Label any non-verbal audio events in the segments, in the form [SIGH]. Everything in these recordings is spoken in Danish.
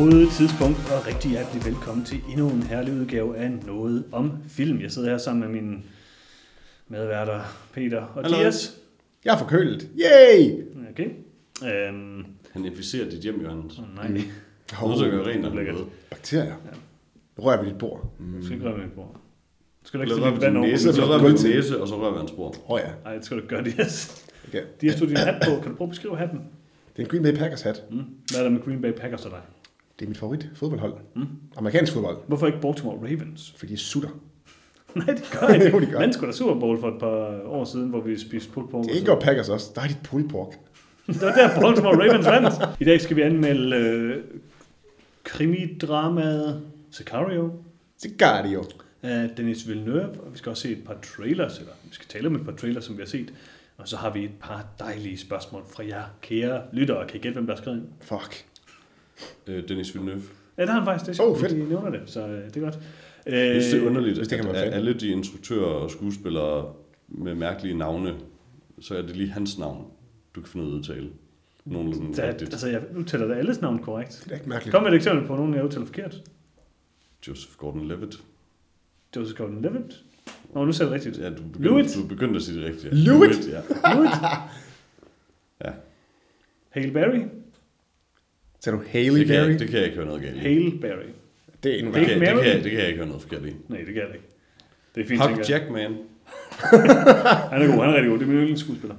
God tidspunkt, og rigtig hjertelig velkommen til endnu en herlig udgave af Noget om Film. Jeg sidder her sammen med mine medværter, Peter og Hallo. Dias. Jeg er forkølet. Yay! Okay. Øhm, Han inficerer dit hjem, Jørgens. oh, nej, Nu så gør rent af Lækkert. noget. Bakterier. Nu rører vi dit bord. du skal ikke røre mit bord. Du skal da ikke rører dit vand over. næse, så rører vi din næse, og så rører vi hans spor. Åh oh, ja. Nej, det skal du ikke gøre, Dias. Okay. Dias, du din hat på. Kan du prøve at beskrive hatten? Det er en Green Bay Packers hat. Mm. Hvad er der med Green Bay Packers og dig? Det er mit favorit fodboldhold. Mm. Amerikansk fodbold. Hvorfor ikke Baltimore Ravens? Fordi de sutter. [LAUGHS] Nej, det gør ikke. [LAUGHS] Jo, de gør. Man skulle da Super Bowl for et par år siden, hvor vi spiste pulled pork. Det er ikke godt Packers også. Der er dit pulled pork. [LAUGHS] Det var der Baltimore Ravens vandt. I dag skal vi anmelde øh, krimidramaet Sicario Sicario. af Denis Villeneuve, og vi skal også se et par trailers, eller vi skal tale om et par trailers, som vi har set. Og så har vi et par dejlige spørgsmål fra jer, kære lyttere. Kan I gætte, hvem der har skrevet ind? Fuck. Øh, Dennis Villeneuve. Ja, det har han faktisk. Det er Oh, fedt. I nævner det, så øh, det er godt. Jeg synes, det er underligt, hvis det kan at, at alle de instruktører og skuespillere med mærkelige navne, så er det lige hans navn, du kan finde ud af at udtale. Nogenlunde Så, rigtigt. altså, jeg udtaler da alles navn korrekt. Det er da ikke mærkeligt. Kom med et eksempel på nogen, jeg udtaler forkert. Joseph Gordon-Levitt. Joseph Gordon-Levitt. Nå, nu sagde det rigtigt. Ja, du begyndte, Lewitt. du begyndte at sige det rigtigt. Lewitt? ja. Lewitt. ja. Hale Berry. Så er du Haley Det, kan Berry? jeg, det kan jeg ikke høre noget galt i. Hale Berry. Det er endnu Det kan, det, kan jeg, det kan jeg ikke høre noget forkert i. Nej, det kan jeg ikke. Det er fint, Hugh. Jackman. [LAUGHS] Han er god, han er rigtig god. Det er min yndlingsskuespiller.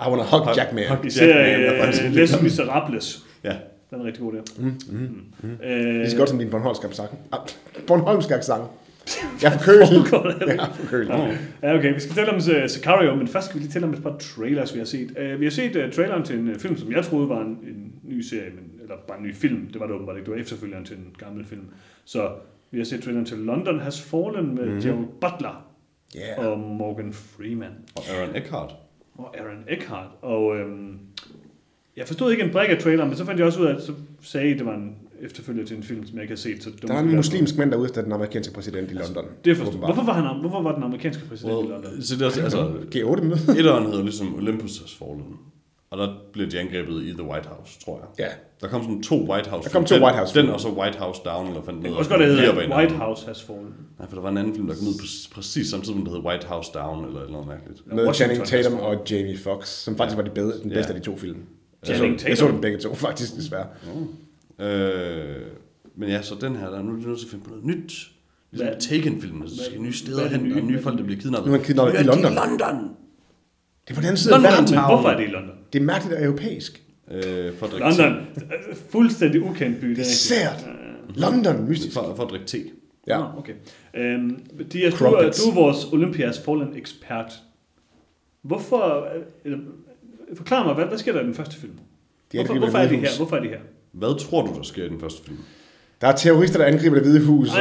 I wanna hug Jackman. Hugh Især Jackman er uh, Les Miserables. Ja. Den er rigtig god der. Mm, mm, mm. Øh, Det er så godt som din Bornholmsk accent. Ah, Bornholmsk accent. Jeg er forkølet. Jeg er forkølet. Ja, okay. Vi skal tale om uh, Sicario, men først skal vi lige tale om et par trailers, vi har set. Uh, vi har set uh, traileren til en uh, film, som jeg troede var en, en ny serie, men, eller bare en ny film. Det var det åbenbart ikke. Det var efterfølgeren til en gammel film. Så vi har set traileren til London Has Fallen med mm-hmm. Gerald Butler Yeah. og Morgan Freeman. Og Aaron Eckhart. og Aaron Eckhart. Og øhm, jeg forstod ikke en brik af traileren, men så fandt jeg også ud af, at så sagde I, at det var en efterfølger til en film, som jeg ikke har set. Så det Der er en muslimsk mand, der udstiller den amerikanske præsident i London. Det forstår. Hvorfor var, han, hvorfor var den amerikanske præsident i London? Well, så det er også, altså, G8 møde. etteren hedder ligesom Olympus Has Fallen. Og der blev de angrebet i The White House, tror jeg. Ja. Der kom sådan to White House Der kom to den, White House Den og så White House Down, eller fandt Det kan også godt, det hedder White House Has Fallen. Nej, for der var en anden film, der kom ud præ- præcis samtidig, der hed White House Down, eller noget mærkeligt. Med Washington Channing Tatum og Jamie Foxx, som faktisk var de bedre, den Ja. bedste af de to film. Jeg så, jeg så dem begge to, [LAUGHS] faktisk, desværre. Øh, men ja, så den her, der er nu er nødt til at finde på noget nyt. Ligesom Taken-filmen, så skal nye steder er hen, nye? og nye folk, der bliver kidnappet. Nu er han kidnappet i London. London! Det er på den anden side af London, verden. Men Town. hvorfor er det i London? Det er mærkeligt og europæisk. Øh, for at drikke London. Fuldstændig ukendt by. Det er sært. London, mystisk. For, for at drikke te. Ja. Nå, okay. Øhm, Dias, du, er, du er vores Olympias Fallen ekspert. Hvorfor... Eller, forklar mig, hvad, hvad sker der i den første film? De Hvorfor, hvorfor er Det Hvide her? Hvorfor er det her? Hvad tror du, der sker i den første film? Der er terrorister, der angriber det hvide hus. Og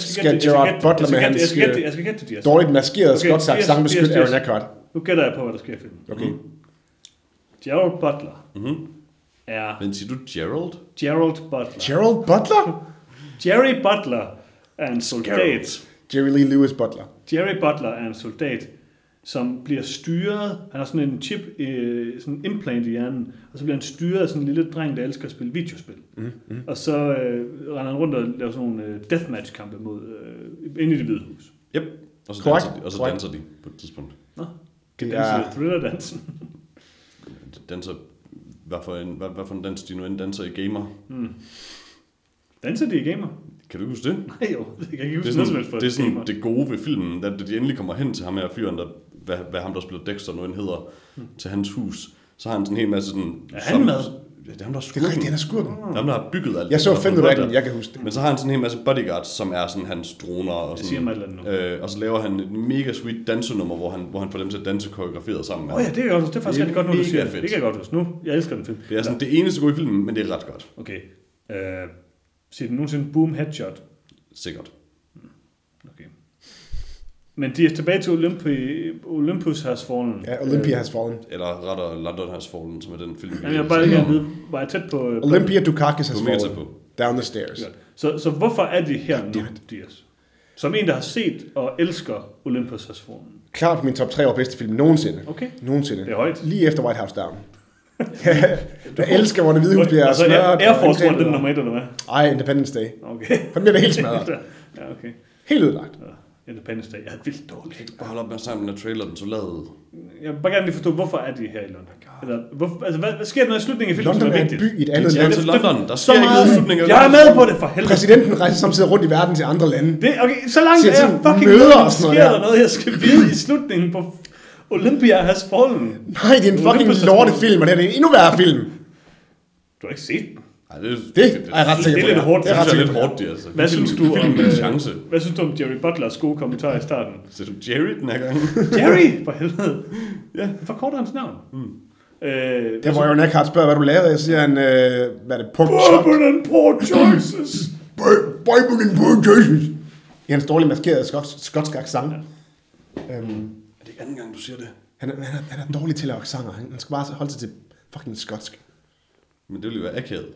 skal Gerard Butler jeg skal med hans Dias. dårligt skotsk Dias, sang beskytte Aaron. Eckhart. Nu gætter jeg på, hvad der sker i filmen. Okay. Gerald Butler Mm-hmm. er... Men siger du Gerald? Gerald Butler. Gerald Butler? [LAUGHS] Jerry Butler er en soldat. Gerald. Jerry Lee Lewis Butler. Jerry Butler er en soldat, som bliver styret. Han har sådan en chip, øh, sådan en implant i hjernen, og så bliver han styret af sådan en lille dreng, der elsker at spille videospil. Mm, mm. Og så øh, render han rundt og laver sådan nogle øh, deathmatch-kampe mod, øh, inde i det hvide hus. Yep. Og så, Korrekt. danser de, og så danser de på et tidspunkt. Nå, Det det er- er thriller-dansen. Danser, hvad for en, hvad, hvad for en dans de nu end danser i gamer. Mm. Danser de i gamer? Kan du huske det? Nej jo, det kan jeg ikke Det huske er noget som sådan, helst for det, er sådan gamer. det gode ved filmen, da de endelig kommer hen til ham her fyren, der, hvad, hvad ham der spiller Dexter nu end hedder, til hans hus, så har han sådan en hel masse sådan... Er han med? Ja, det er ham, der er Det er skurken. rigtigt, han er skurken. Det er ham, der har bygget alt Jeg så fem minutter jeg kan huske det. Men så har han sådan en hel masse bodyguards, som er sådan hans droner. Og Det siger sådan, mig et eller andet nu. øh, og så laver han et mega sweet dansenummer, hvor han, hvor han får dem til at danse koreograferet sammen med Åh oh, ja, det jeg godt. Det er faktisk Det er godt, nu du siger fedt. Det kan jeg godt huske. Nu, jeg elsker den film. Det er sådan det eneste gode i filmen, men det er ret godt. Okay. Øh, siger den nogensinde Boom Headshot? Sikkert. Men de er tilbage til Olympi, Olympus Has Fallen. Ja, Olympia has fallen. Eller rettere London Has Fallen, som er den film, vi Jamen, jeg vil bare gerne vide, var jeg tæt på... øh, Olympia Dukakis has tæt fallen. på. Down the stairs. Så, så hvorfor er de her nu. Dias? Som en, der har set og elsker Olympus Has Fallen. Klart på min top 3 over bedste film nogensinde. Okay. Nogensinde. Det er højt. Lige efter White House Down. [LAUGHS] Jeg elsker, hvor det hvide hus bliver altså, smadret. Air og Force One, den og- nummer et, eller hvad? Ej, Independence Day. Okay. Den bliver det helt smadret. [LAUGHS] ja, okay. Helt ødelagt. Ja, Independence Day. Jeg er vildt dårligt. Bare hold op med at snakke om den her trailer, den så lavet. Jeg vil bare gerne lige forstå, hvorfor er de her i London? Eller, hvorfor, altså, hvad, hvad sker der noget i slutningen af filmen, London som er er en by i et andet Ja, land. til London. Der Så sker ikke noget i meget. slutningen af Jeg er med på det, for helvede. Præsidenten rejser samtidig rundt i verden til andre lande. Det, okay, så langt er jeg sådan fucking møder noget sker der. noget, jeg skal vide i slutningen på Olympia has fallen. Nej, det er en fucking lortefilm, og det her det er en endnu værre film. Du har ikke set den. Ej, det, Det er jeg ret det sikker er på. lidt ja. hårdt. Det er Det ret er sikker lidt hårdt, det altså. Hvad synes du om, øh, chance. hvad synes du om Jerry Butlers gode kommentar i starten? [LAUGHS] Så du Jerry den her gang? [LAUGHS] Jerry, for helvede. Ja. Forkorter hans navn. Mm. Øh, Der hvor Aaron Eckhart spørger, hvad du lavede, så siger han, øh, hvad er det, pork? Bourbon and poor choices. Bible and pork choices. [LAUGHS] I hans dårligt maskerede skotsk, skotsk accent. Ja. Øhm, Er det ikke anden gang, du siger det? han, er, han, er, han er dårlig til at lave accenter. Han, han skal bare holde sig til fucking skotsk. Men det ville jo være akavet.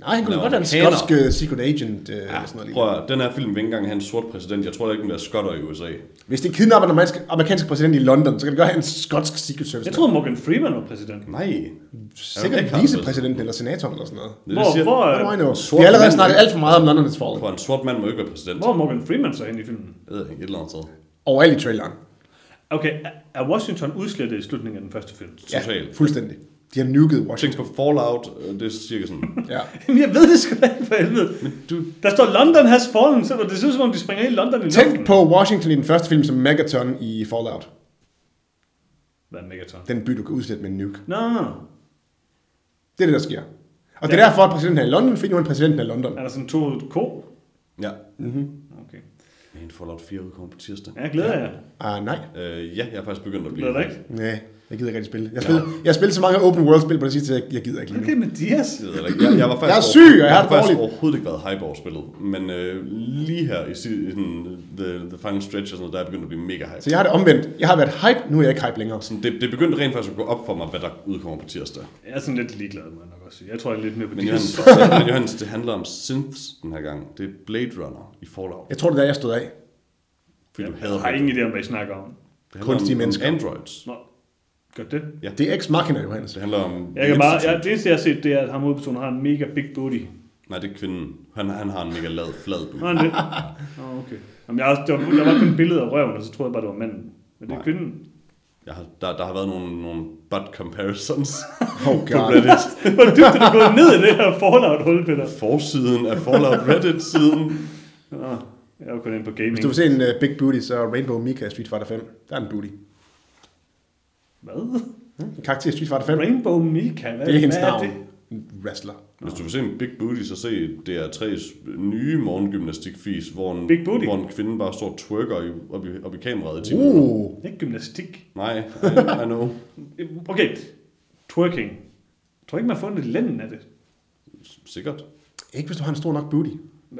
Nej, han kunne godt være en uh, secret agent. Uh, ja, sådan noget Prøv at, den her film vil ikke engang have en sort præsident. Jeg tror da ikke, den bliver skotter i USA. Hvis det kidnapper den amerikanske, præsident i London, så kan det godt have en skotsk secret service. Jeg troede, Morgan Freeman var præsident. Nej. Sikkert vicepræsidenten eller senatoren eller sådan noget. Det, Hvor, det siger, hvor, know? Sort Vi har allerede snakket alt for meget om London is Fallen. Prøv, en sort mand må ikke være præsident. hvor er Morgan Freeman så hen i filmen? Jeg ved ikke, et eller andet sted. Overalt i traileren. Okay, er- Washington udslettet i slutningen af den første film? Ja, Totalt. fuldstændig. De har nuked Tænk Washington. på Fallout, øh, det er cirka sådan. [LAUGHS] Ja. [LAUGHS] Jamen, jeg ved det sgu da ikke for helvede. Du, Der står London has fallen, så det ser ud som om, de springer i London i luften. Tænk på Washington i den første film som Megaton i Fallout. Hvad er Megaton? Den by, du kan udslætte med en nuke. Nå, Det er det, der sker. Og det er derfor, at præsidenten er i London, fordi nu er han præsidenten af London. er der sådan to ko? ja. Okay. Men Fallout 4 udkommer på tirsdag. Ja, jeg glæder jer. Ah, nej. Øh, ja, jeg er faktisk begyndt at blive... Glæder dig ikke? Nej, jeg gider ikke rigtig spille. Jeg spiller, jeg spiller så mange open world spil på det sidste, jeg, jeg gider ikke. Okay. Jeg, ved heller ikke. jeg, jeg, var faktisk Jeg er syg, og jeg har har det faktisk dårligt. overhovedet ikke været hype over spillet. Men øh, lige her i, sådan, the, the final stretch og sådan noget, der er jeg begyndt at blive mega hype. Så jeg har det omvendt. Jeg har været hype, nu er jeg ikke hype længere. Sådan, det, det begyndte rent faktisk at gå op for mig, hvad der udkommer på tirsdag. Jeg er sådan lidt ligeglad, må jeg nok også sige. Jeg tror, jeg er lidt mere på Men de Johannes, [LAUGHS] men Johannes, det handler om synths den her gang. Det er Blade Runner i Fallout. Jeg tror, det er der, jeg stod af. Jeg Fordi du hader har det. ingen idé om, hvad I snakker om. Det kunstige om, mennesker. Om androids. Nå, gør det? Det er ex machina, Johannes. Det handler om... Jeg kan Institute. jeg, det eneste, jeg har set, det er, at ham hovedpersonen har en mega big booty. Nej, det er kvinden. Han, han har en mega lad, flad bud. Nå, han det? [LAUGHS] Nå, okay. Jamen, jeg, har, der, var, der var kun et billede af røven, og så troede jeg bare, det var manden. Men det er Nej. kvinden. Jeg har, der, der har været nogle, nogle butt comparisons [LAUGHS] Oh på god. Reddit. Hvor dybt er du gået ned i det her Fallout-hul, Peter? Forsiden af Fallout Reddit-siden. Nå, jeg jo kun inde på gaming. Hvis du vil se en uh, big booty, så Rainbow Mika Street Fighter 5. Der er en booty. Hvad? En karakter i Street Fighter 5. Rainbow Mika? Hvad, Det er hendes hvad navn. det? En wrestler. Hvis du vil se en Big Booty, så se DR3's nye morgengymnastikfis, hvor en, Big Booty? hvor en kvinde bare står og twerker i, op, i, op i kameraet i 10 minutter. Uh, Ikke gymnastik. Nej, I, I know. [LAUGHS] Okay, twerking. Jeg tror ikke, man får ondt i lænden af det. Sikkert. ikke hvis du har en stor nok booty.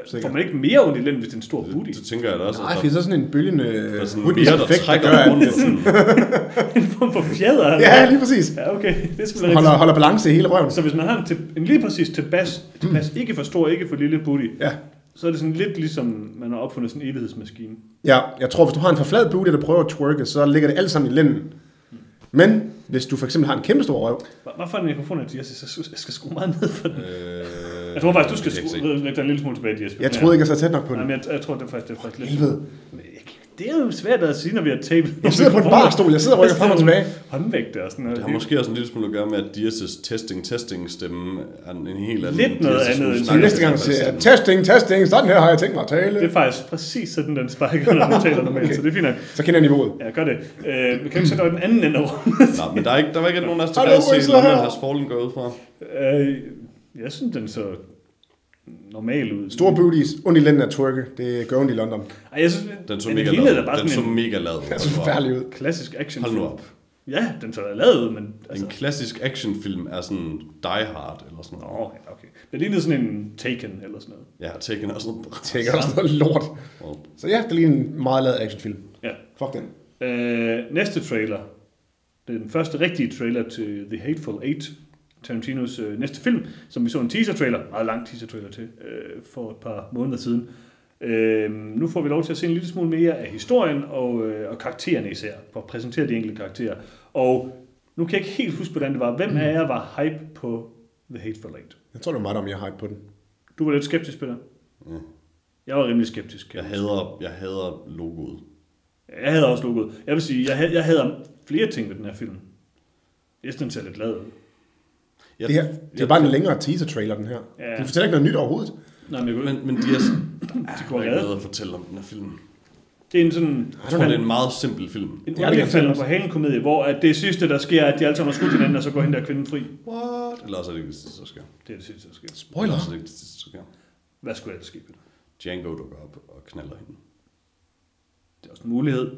Får Sikkert. man ikke mere ondt i lænden, hvis det er en stor booty? Det, det tænker jeg da også. Nej, at fordi så er sådan en bølgende der, der er sådan rytmisk mere, der trækker gør, rundt. at [LAUGHS] en form for fjeder? eller Ja, lige præcis. Ja, okay. Det er Holder, holder balance i hele røven. Så hvis man har en, til, en lige præcis tilpas, tilpas ikke for stor, ikke for lille booty, Ja. så er det sådan lidt ligesom, man har opfundet sådan en evighedsmaskine. ja, jeg tror, hvis du har en for flad booty, der prøver at twerke, så ligger det alt sammen i lænden. Men hvis du for eksempel har en kæmpe stor røv, for mikrofon er det, jeg, jeg, jeg skal skrue meget ned for den? øh, Jeg tror faktisk, du skal det lægge dig en lille smule tilbage, Jesper. jeg troede ikke, jeg sad tæt nok på Nej, den. men jeg, jeg tror, det er faktisk, det er faktisk lidt... Helvede. Det er jo svært at sige, når vi har tapet. Jeg sidder på en barstol, jeg sidder og rykker frem og tilbage. Håndvægte og sådan noget. Det har måske også en lille smule at gøre med, at Dias' testing, testing stemme er en helt anden. Lidt noget Dias' andet Så næste gang sig siger jeg, testing, testing, sådan her har jeg tænkt mig at Det tale. er faktisk præcis sådan, den spiker, når man taler normalt, så det er fint nok. Så kender jeg niveauet. Ja, gør det. Øh, vi kan ikke sætte over den anden ende af rummet. Nå, men der, er ikke, der var ikke nogen af os, der Hallo, gad se London her. Has Fallen gå ud fra. øh, jeg synes, den så normal ud. Store booties, ondt i lænden af twerke, det gør ondt i London. Ej, jeg synes, Den så mega lad. [LAUGHS] Den så sådan mega lad. Det er så forfærdeligt ud. klassisk action. Hold nu op. Ja, den så lavet ud, men altså... En klassisk actionfilm er sådan Die Hard eller sådan noget. Nå, ja, okay. Det lignede sådan en Taken eller sådan noget. Ja, Taken er sådan noget. Det er også noget lort. Så ja, det er lige en meget lavet actionfilm. Ja. Fuck den. Øh, næste trailer. Det er den første rigtige trailer til The Hateful Eight. Tarantinos øh, næste film, som vi så en teaser-trailer, meget lang teaser-trailer til, øh, for et par måneder siden. Øh, nu får vi lov til at se en lille smule mere af historien og, øh, og karaktererne især, for at præsentere de enkelte karakterer. Og Nu kan jeg ikke helt huske, hvordan det var. Hvem af jer var hype på The Hateful Eight? Jeg tror, det var mig, der var mere hype på den. Du var lidt skeptisk, Peter. Ja. Jeg var rimelig skeptisk. Jeg hader, jeg hader logoet. Jeg havde også logoet. Jeg vil sige, jeg jeg havde flere ting ved den her film. Jeg synes, den ser lidt glad ud. Jeg, Det, her, det er bare en længere teaser-trailer, den her. Ja. Den fortæller ikke noget nyt overhovedet. Nej, men, Men, men de er, de kunne der er have noget at fortælle om den her film. Det er en sådan... Jeg tror, det er en meget simpel film. En Ja, det kan underlig jeg falder også. på halen komedie, hvor at det sidste, der sker, er, at de alle sammen har skudt hinanden, og så går hende der kvinden fri. What? Eller også er det ikke det sidste, der sker. Det er det sidste, der sker. Eller Spoiler. også er det ikke det sidste, der sker. Hvad skulle ellers ske? Peter? Django dukker op og knaller hende. Det er også en mulighed.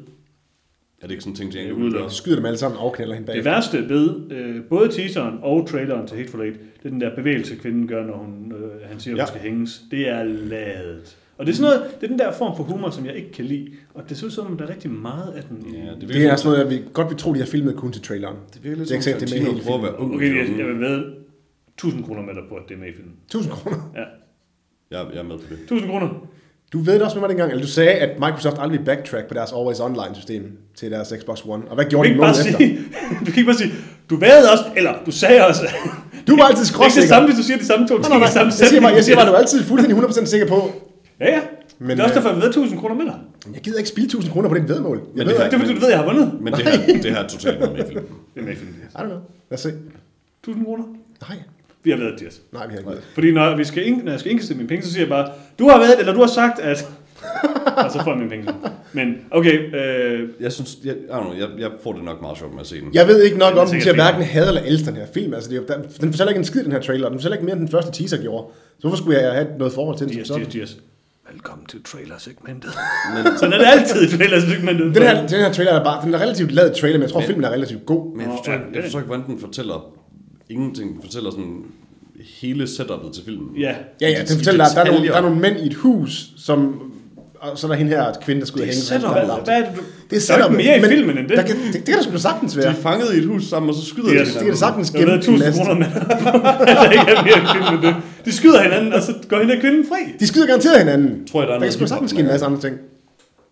Er det ikke sådan en ting, er vil udelukket. gøre? Skyder dem alle sammen og knælder hende bag. Det værste ved øh, både teaseren og traileren til Hateful Eight, det er den der bevægelse, kvinden gør, når hun, øh, han siger, at Ja. hun skal hænges. Det er ladet. Og det er sådan noget, det er den der form for humor, som jeg ikke kan lide. Og det synes som, om der er rigtig meget af den. Ja, det, Det er sådan noget, jeg vi godt vil tro, de har filmet kun til traileren. det virker lidt Det er som det er med hele prøver at være ung. Okay, jeg, jeg vil ved 1000 kroner med dig på, at det er med i filmen. 1000 kroner. Ja, Jeg, jeg er med på det. 1000 kroner. Du ved det også med mig dengang, eller du sagde, at Microsoft aldrig backtrack på deres Always Online-system til deres Xbox One. Og hvad Du gjorde kan de måneden efter? sige, [LAUGHS] du kan ikke bare sige, du vejede også, eller du sagde også. [LAUGHS] Du var altid Det er ikke det skråsikker. samme, hvis du siger de samme to Nej, ting nej, nej. samme Jeg siger bare, jeg siger bare, du er altid fuldstændig 100% sikker på. Ja, ja. Men, det er også øh, derfor, jeg ved 1000 kroner med dig. Jeg gider ikke spille 1000 kroner på den vedmål. Jeg Men ved det er fordi, du ved, jeg har vundet. Men det her, det her er totalt noget med i filmen. Det er med i filmen. I don't know. Lad os se. 1000 kroner. Nej. Vi har været Dias. Nej, vi har ikke været. Fordi når, vi skal ind, når jeg skal indkasse mine penge, så siger jeg bare, du har været, eller du har sagt, at... [LAUGHS] og så får jeg mine penge. Men okay, øh, Jeg synes, jeg, I don't know, jeg, jeg får det nok meget sjovt med at se den. Jeg ved ikke nok om, den til at hverken have eller elske den her film. Altså, det den, den fortæller ikke en skid, den her trailer. Den fortæller ikke mere, end den første teaser gjorde. Så hvorfor skulle jeg have noget forhold til den? Dias, sådan? Dias. Velkommen til trailersegmentet. Men, [LAUGHS] Sådan er det altid i trailersegmentet. Den her, den her trailer er bare, den er relativt lavet trailer, men jeg tror, filmen er relativt god. men jeg, forstår, ja, jeg forstår ikke, hvordan den fortæller ingenting. Den fortæller sådan hele setupet til filmen. Ja, Ja, ja, den fortæller, der, der, er nogle, der er nogle mænd i et hus, som... Og så er der hende her kvinde, der skulle Det er hænge. setup. hvad, hvad er det, du... Det er der er setup, mere i men filmen end det. Der kan, det, det kan da sgu da sagtens De være. er fanget i et hus sammen, og så skyder Yes, de det Det hinanden. kan da sagtens Jeg gemme 1000 næste. kroner med dig. [LAUGHS] der ikke er mere i filmen end det. De skyder hinanden, og så går hende der kvinden fri. De skyder garanteret hinanden. Tror jeg, der er Der kan sgu sagtens ske en masse andre ting.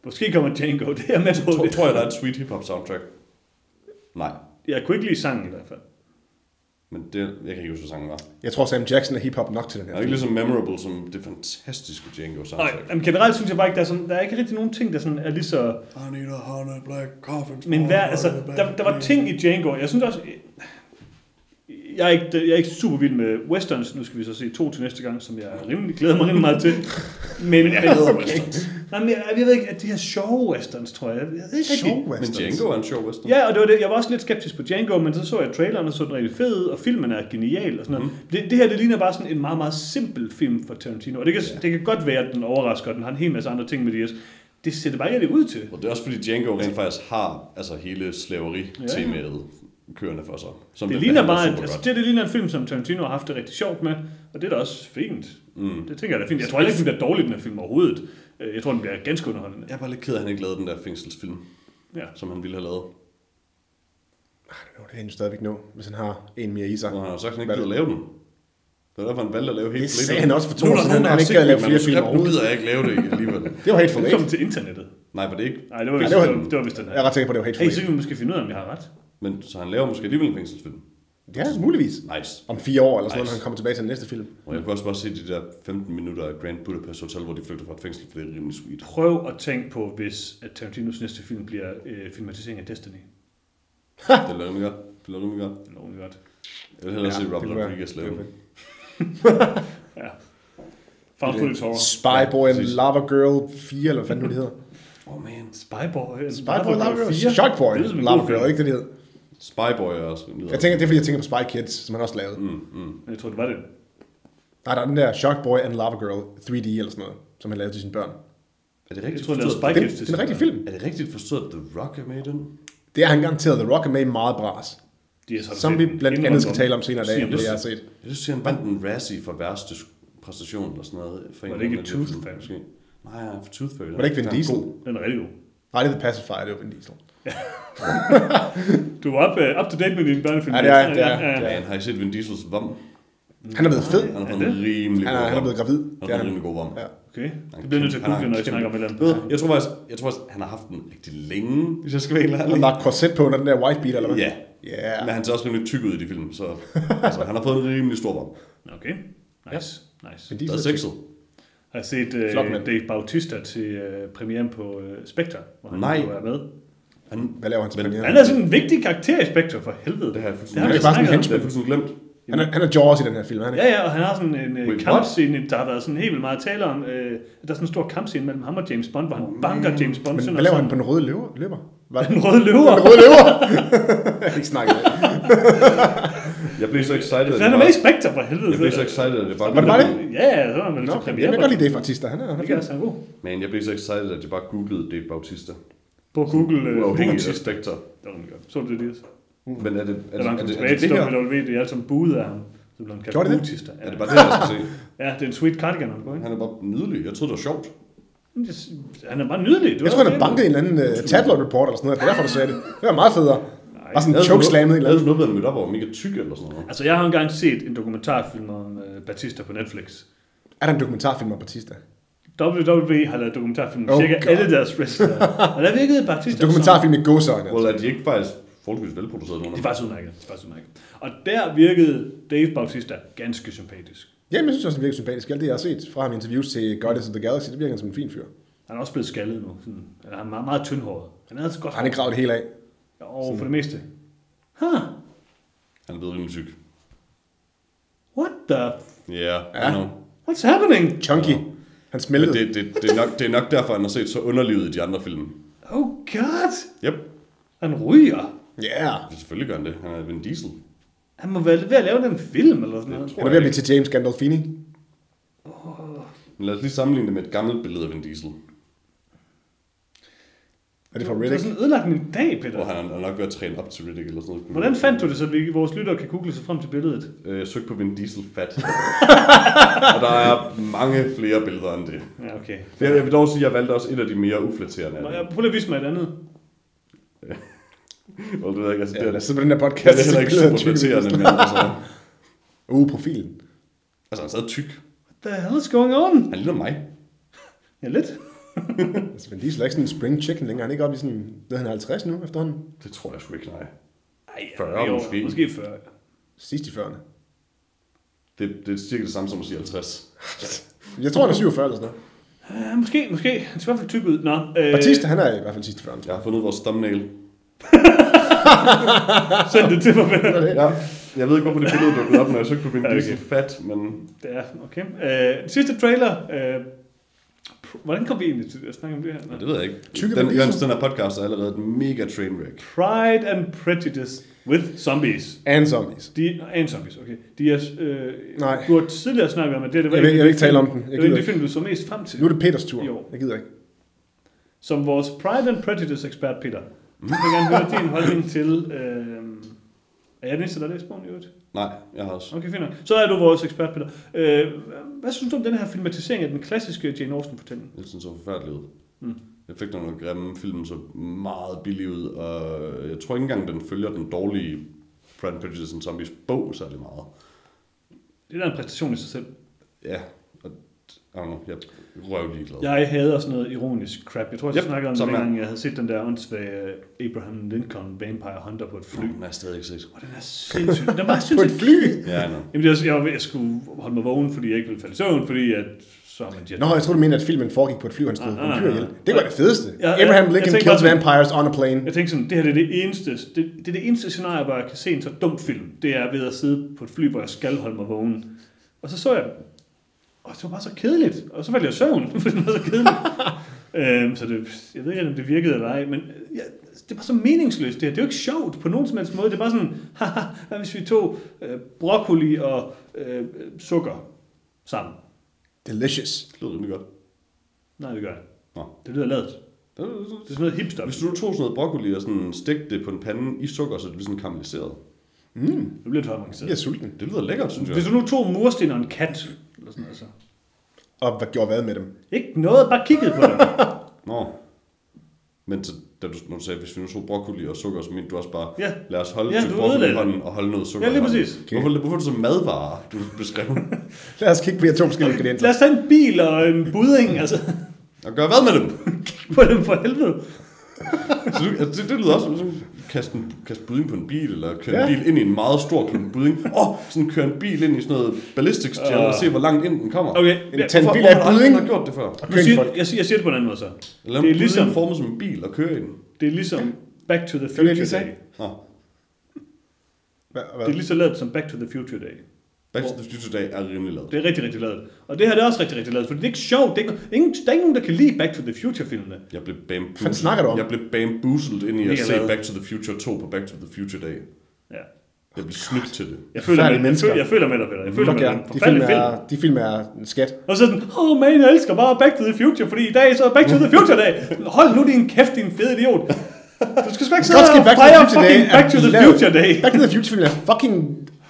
Måske kommer Django, det er jeg med på. Tror, tror jeg, der er et sweet hip-hop soundtrack? Nej. Jeg kunne ikke lide sangen i hvert fald. Men det, jeg kan ikke huske, hvad sangen var. Jeg tror, Sam Jackson er hiphop nok til den her er ikke lige så memorable som det fantastiske Django Nej, soundtrack. jamen generelt synes jeg bare ikke, der er, sådan, der er ikke rigtig nogen ting, der sådan er lige så... I need a honey black coffin. Men hver, altså, der, der var ting i Django, jeg synes også... Jeg er, ikke, jeg er ikke super vild med westerns, nu skal vi så se to til næste gang, som jeg rimelig, glæder mig rimelig meget til. [LAUGHS] Men, men, [LAUGHS] Okay. Nej, men jeg, jeg, ved ikke, at de her sjove westerns, tror jeg. jeg ved ikke rigtig. Sjov Men westerns. Django er en sjov western. Ja, og det var det. Jeg var også lidt skeptisk på Django, men så så jeg traileren, og så den rigtig fed og filmen er genial og sådan noget. Mm. Det, det her, det ligner bare sådan en meget, meget simpel film for Tarantino. Og det kan, ja. det kan godt være, at den overrasker, og den har en hel masse andre ting med det. Det ser det bare ikke ud til. Og det er også fordi Django rent faktisk har altså hele slaveri-temaet kørende for sig. Som Det ligner bare, altså, det, det ligner en film, som Tarantino har haft det rigtig sjovt med, og det er da også fint. Mm. Det tænker jeg da er fint. Jeg tror ikke, den bliver dårlig, den her film overhovedet. Øh, Jeg tror, den bliver ganske underholdende. Jeg er bare lidt ked af, at han ikke lavede den der fængselsfilm, Ja. som han ville have lavet. Jo, det kan han jo stadigvæk nå, hvis han har en mere i sig. Og han har sagt, at han ikke gider lave den. Det var derfor, han valgte at lave helt Det sagde han også for to er år siden, han ikke gad at lave flere film Nu gider jeg ikke lave det alligevel. [LAUGHS] Det var helt for kom til internettet. Nej, var det ikke. Nej, det var vist, det var- det var, det var vist den Jeg er her. ret sikker på, at det var helt for Hey, så mig. kan vi måske finde ud af, om jeg har ret. Men så han laver måske alligevel en fængselsfilm. Ja, muligvis. Nice. Om fire år eller sådan noget, Nice. når han kommer tilbage til den næste film. Og jeg kunne også bare se de der 15 minutter af Grand Budapest Hotel, hvor de flygter fra et fængsel, for det er rimelig sweet. Prøv at tænke på, hvis at Tarantinos næste film bliver øh, filmatisering af Destiny. [LAUGHS] Det er rimelig godt. Det er rimelig godt. Det er lovligt godt. Jeg vil hellere Ja, se det Robert Rodriguez lave. [LAUGHS] Ja. Found footage horror. Spy Boy and. Lava Girl 4, eller hvad fanden nu det hedder. Oh man. Spyboy. Spy Boy Lava Girl. Shock Boy Det lyder som en Lava. Girl, ikke det, det hedder. Spyboy er også Jeg tænker, det er fordi, jeg tænker på Spy Kids, som han også lavede. Mm, mm. Jeg tror, det var det. Nej, der er den der Shock Boy and Lava Girl 3D eller sådan noget, som han lavede til sine børn. Er det Jeg rigtigt tror, det er forstået? Spy Det, Kids. det er en rigtig film. Er det rigtigt forstået, at The Rock er med i den? Det er han garanteret. The Rock er med i meget bras. De er sådan Som vi blandt andet skal tale om senere i dag, det jeg har set. Jeg synes, han vandt en Razzie for værste præstation eller sådan noget. For Var en det ikke Tooth Fairy? måske. Nej, er for Tooth Fairy. Var det ikke Vin er Diesel? Den er rigtig god. Nej, det er The Pacifier, det var Vin Diesel. [LAUGHS] Du var up, uh, up to date med din børnefilm. Ja, det er- det er- Ja, ja, ja. Har I set Vin Diesels vom? Han er blevet fed. Han har Er en rimelig Han er, han er vom. blevet gravid. Han er fået en han. rimelig god vom. Ja. Okay. Det bliver nødt til at Han google, når jeg snakker om et eller andet. Jeg tror faktisk, jeg tror faktisk, han har haft den rigtig længe, hvis jeg skal være helt Han ærlig. har lagt korset på under den der white beat, eller hvad? Ja, Ja. Men han ser også rimelig tyk ud i de film, så altså, han har fået en rimelig stor varm. Okay, nice, nice. Men Der er de sexet. Jeg har set uh. Dave Bautista til uh, premieren på uh, Spectre, hvor han Nej. er med. Han, Hvad laver han til Men- premiere? Han er sådan en vigtig karakter i Spectre, for helvede. det har jeg Det fuldstændig, har Det er bare sådan en det har jeg fuldstændig glemt. Han er, han er Jaws i den her film, han er Ja, ja, og han har sådan en Wait, kampscene, der har været sådan helt vildt meget tale om. Uh, der er sådan en stor kampscene mellem ham og James Bond, hvor han banker James Bond. Men sådan hvad laver han på den røde løber? løber? Hvad? sådan. En rød løver. Den røde løber? [LAUGHS] jeg har ikke snakket. Jeg blev så excited, Han er det med i var, Spectre, for helvede. jeg blev så excited, at det bare Var det bare det? Ja, ja, så er man Nå, til premiere. jeg kan godt det. lide Dave Bautista. Han er, han er Det kan han god. Men jeg blev så excited, at jeg bare googlede Dave Bautista. På Google uh, Uafhængig af. Spectre. Det var godt. Så du det, det? Men er det, er det, er en det, er det, til det Storm, her? men ved, det er alt sammen budet af ham. Så blev han kaldt Gjorde det det? Bautista. Er det bare det, jeg skal se? [LAUGHS] Ja, det er en sweet cardigan, han går, ikke? Han er bare nydelig. Jeg troede, det var sjovt. Han er bare nydelig. Du Jeg tror, han har banket en eller anden uh, tabloid report eller sådan noget. Det er derfor, du sagde det. Det var meget federe. Bare sådan Jeg havde chokeslammet i en Jeg eller havde anden. snuppet, at han mødte op og var mega tyk eller sådan noget. Altså, jeg har engang set en dokumentarfilm om uh, Batista på Netflix. Er der en dokumentarfilm om Batista? WWE har lavet dokumentarfilm om Oh cirka God. alle deres wrestlere. og der virkede Batista [LAUGHS] Dokumentarfilm i gåsøjne. Well, er de ikke faktisk forholdsvis velproduceret, Det er faktisk udmærket. Det er faktisk udmærket. Og der virkede Dave Bautista ganske sympatisk. Jamen, jeg synes også, han virker sympatisk. Alt det, jeg har set fra ham interviews til Guardians of the Galaxy, det virker han som en fin fyr. Han er også blevet skaldet nu. Sådan, eller han er meget, meget tyndhåret. Han er altså godt Han er ikke gravet det hele af. Og for det meste. Huh, Han er blevet rimelig tyk. what the... Ja, Ja. I know. Altså, What's happening? Chunky. Han Men smeltede. det, det, det, er nok, det er nok derfor, han har set så underlivet i de andre film. Oh god. Yep, Han ryger. Ja. Yeah. selvfølgelig gør han det. Han er Vin Diesel. Han må være ved at lave den film eller sådan noget. Han er ved at blive til James Gandolfini. Men lad os lige sammenligne det med et gammelt billede af Vin Diesel. Er det fra Du har Riddick? sådan ødelagt min dag, Peter. Hvor han er nok ved at træne op til Riddick eller sådan noget. Hvordan fandt du det, så vi, vores lyttere kan google sig frem til billedet? Øh, søg på Vin Diesel fat. [LAUGHS] og der er mange flere billeder end det. Ja, okay. Jeg, jeg vil dog sige, at jeg valgte også et af de mere uflatterende. Må af jeg dem. prøv lige at vise mig et andet. [LAUGHS] Og det ved jeg ikke, altså, Ja, det, lad er, os sidde på den der det podcast. er heller ikke se super flatterende, men altså, [LAUGHS] Uh, profilen. altså han er stadig tyk. What the hell is going on? Han ligner mig. Ja, lidt. [LAUGHS] Altså, Vin Diesel er ikke sådan en spring chicken længere. Han er ikke oppe i sådan, hvad er han 50 nu efterhånden? Det tror jeg sgu ikke, nej. Ej, 40 jo, måske. Måske 40. Sidst i 40'erne. Det, det er cirka det samme som at sige 50. [LAUGHS] Jeg tror, han er 47 eller sådan noget. Ja, måske, måske. Han ser i hvert fald tyk ud. Nå, øh, Batista, han er i hvert fald sidst i 40'erne. Jeg har fundet vores thumbnail. [LAUGHS] Send det til mig, venner. Ja, jeg ved ikke, hvorfor det billede dukkede op, når jeg søgte på Vin Ja, okay. Diesel fat, men Det er, okay. Øh, sidste trailer. Øh, hvordan kom vi egentlig til at snakke om det her? ja, det ved jeg ikke. Tykke Den. Jørgens, den her podcast er allerede et mega trainwreck. Pride and Prejudice with Zombies. And zombies. De, and zombies, okay. De er, øh, Nej. Du har tidligere snakket om, at det, det var Jeg vil- af jeg vil ikke tale om den. Jeg Det var en af gider de film, du så mest frem til. Nu er det Peters tur. Jo. Jeg gider ikke. Som vores Pride and Prejudice ekspert, Peter. Jeg vil gerne høre din holdning til... Øh, er jeg den eneste, der har læst bogen i øvrigt? Nej, jeg har også. Okay, fint. Så er du vores ekspert, Peter. Øh, hvad synes du om den her filmatisering af den klassiske Jane Austen-fortælling? Jeg synes, så forfærdeligt ud. Mm. Jeg fik nogle grimme film, så meget billig ud, og jeg tror ikke engang, den følger den dårlige Pride and Prejudice and Zombies bog særlig meget. Det er da en præstation i sig selv. Ja, og I don't know, jeg røvlig glad. Jeg hader sådan noget ironisk crap. Jeg tror, jeg Yep, snakkede om det, dengang jeg havde set den der åndssvage Abraham Lincoln Vampire Hunter på et fly. Den er stadig ikke set. Og den er sindssyg. Den var [LAUGHS] På sindssygt et fly? Ja, I know. Jamen, jeg, jeg, jeg skulle holde mig vågen, fordi jeg ikke ville falde i søvn, fordi at, så er man jet. Nå, jeg troede, du mente, at filmen foregik på et fly, han stod Ah, på en ah, fyr ah. ihjel. Det var det fedeste. Ja, ja, Abraham Lincoln kills bare- vampires on a plane. Jeg tænkte sådan, det her det er det eneste, det, det er det eneste scenarie, hvor jeg kan se en så dum film. Det er ved at sidde på et fly, hvor jeg skal holde mig vågen. Og så så jeg den. Og det var bare så kedeligt. Og så faldt jeg i søvn, [LAUGHS] fordi det var så kedeligt. [LAUGHS] øhm, så det, jeg ved ikke, om det virkede eller ej, men ja, det var så meningsløst. Det, her. det er jo ikke sjovt på nogen som helst måde. Det er bare sådan, [LAUGHS] haha, hvad hvis vi tog øh, broccoli og øh, sukker sammen? Delicious. Det lyder rimelig godt. Nej, det gør jeg. Nå. Det lyder lavet. Det- Det er sådan noget hipster. Hvis du tog sådan noget broccoli og sådan stegte det på en pande i sukker, så det bliver sådan karamelliseret. Mm, Nu bliver det for jeg er avanceret. sulten. Det lyder lækkert, synes jeg. Hvis du nu tog mursten og en kat, eller sådan noget, så. Og hvad gjorde hvad med dem? Ikke noget, bare kiggede på det. [LAUGHS] Nå. Men så, da du, når du sagde, hvis vi nu tog broccoli og sukker, så mente du også bare, Ja. lad os holde Ja, til broccoli i hånden og holde noget sukker Ja, lige præcis. Okay. Hvorfor, hvorfor er det så madvarer, du beskrev? [LAUGHS] Lad os kigge på de her to forskellige ingredienser. Lad os tage en bil og en budding, [LAUGHS] altså. og gør hvad med dem? Kig på dem for helvede. Så du, altså, det, det lyder også som kaste, en, kaste budding på en bil, eller køre Ja. en bil ind i en meget stor klump budding. Åh, oh, sådan køre en bil ind i sådan noget ballistics gel, og se, hvor langt ind den kommer. Okay, En ja, Hvorfor, bil af har budding. gjort det før? Køn siger, jeg, siger, jeg siger det på en anden måde så. Eller Det er en ligesom- formet som en bil og køre i den. Det er ligesom Back to the det, Future lige Day. Nå, Det er lige så lavet som Back to the Future Day. Back to the Future Day er rimelig lavet. Det er rigtig, rigtig lavet. Og det her det er også rigtig, rigtig lavet, for det er ikke sjovt. Det er ikke, ingen, der er ikke nogen, der kan lide Back to the Future-filmene. Jeg blev bamboozled. Fanden snakker du om? Jeg blev bamboozled ind i at se lavet. Back to the Future 2 på Back to the Future Day. Ja. Jeg blev snydt til det. Jeg føler, med, jeg, mennesker. føler, jeg føler med dig, Peter. Jeg føler Fuck med dig. de film, er, de film er en skat. Og så sådan, oh man, jeg elsker bare Back to the Future, fordi i dag så er Back to the Future dag. Hold nu din kæft, din fede idiot. Du skal sgu ikke sidde og Back to the fejre fucking Back to the Future Day. Back to the Future film er fucking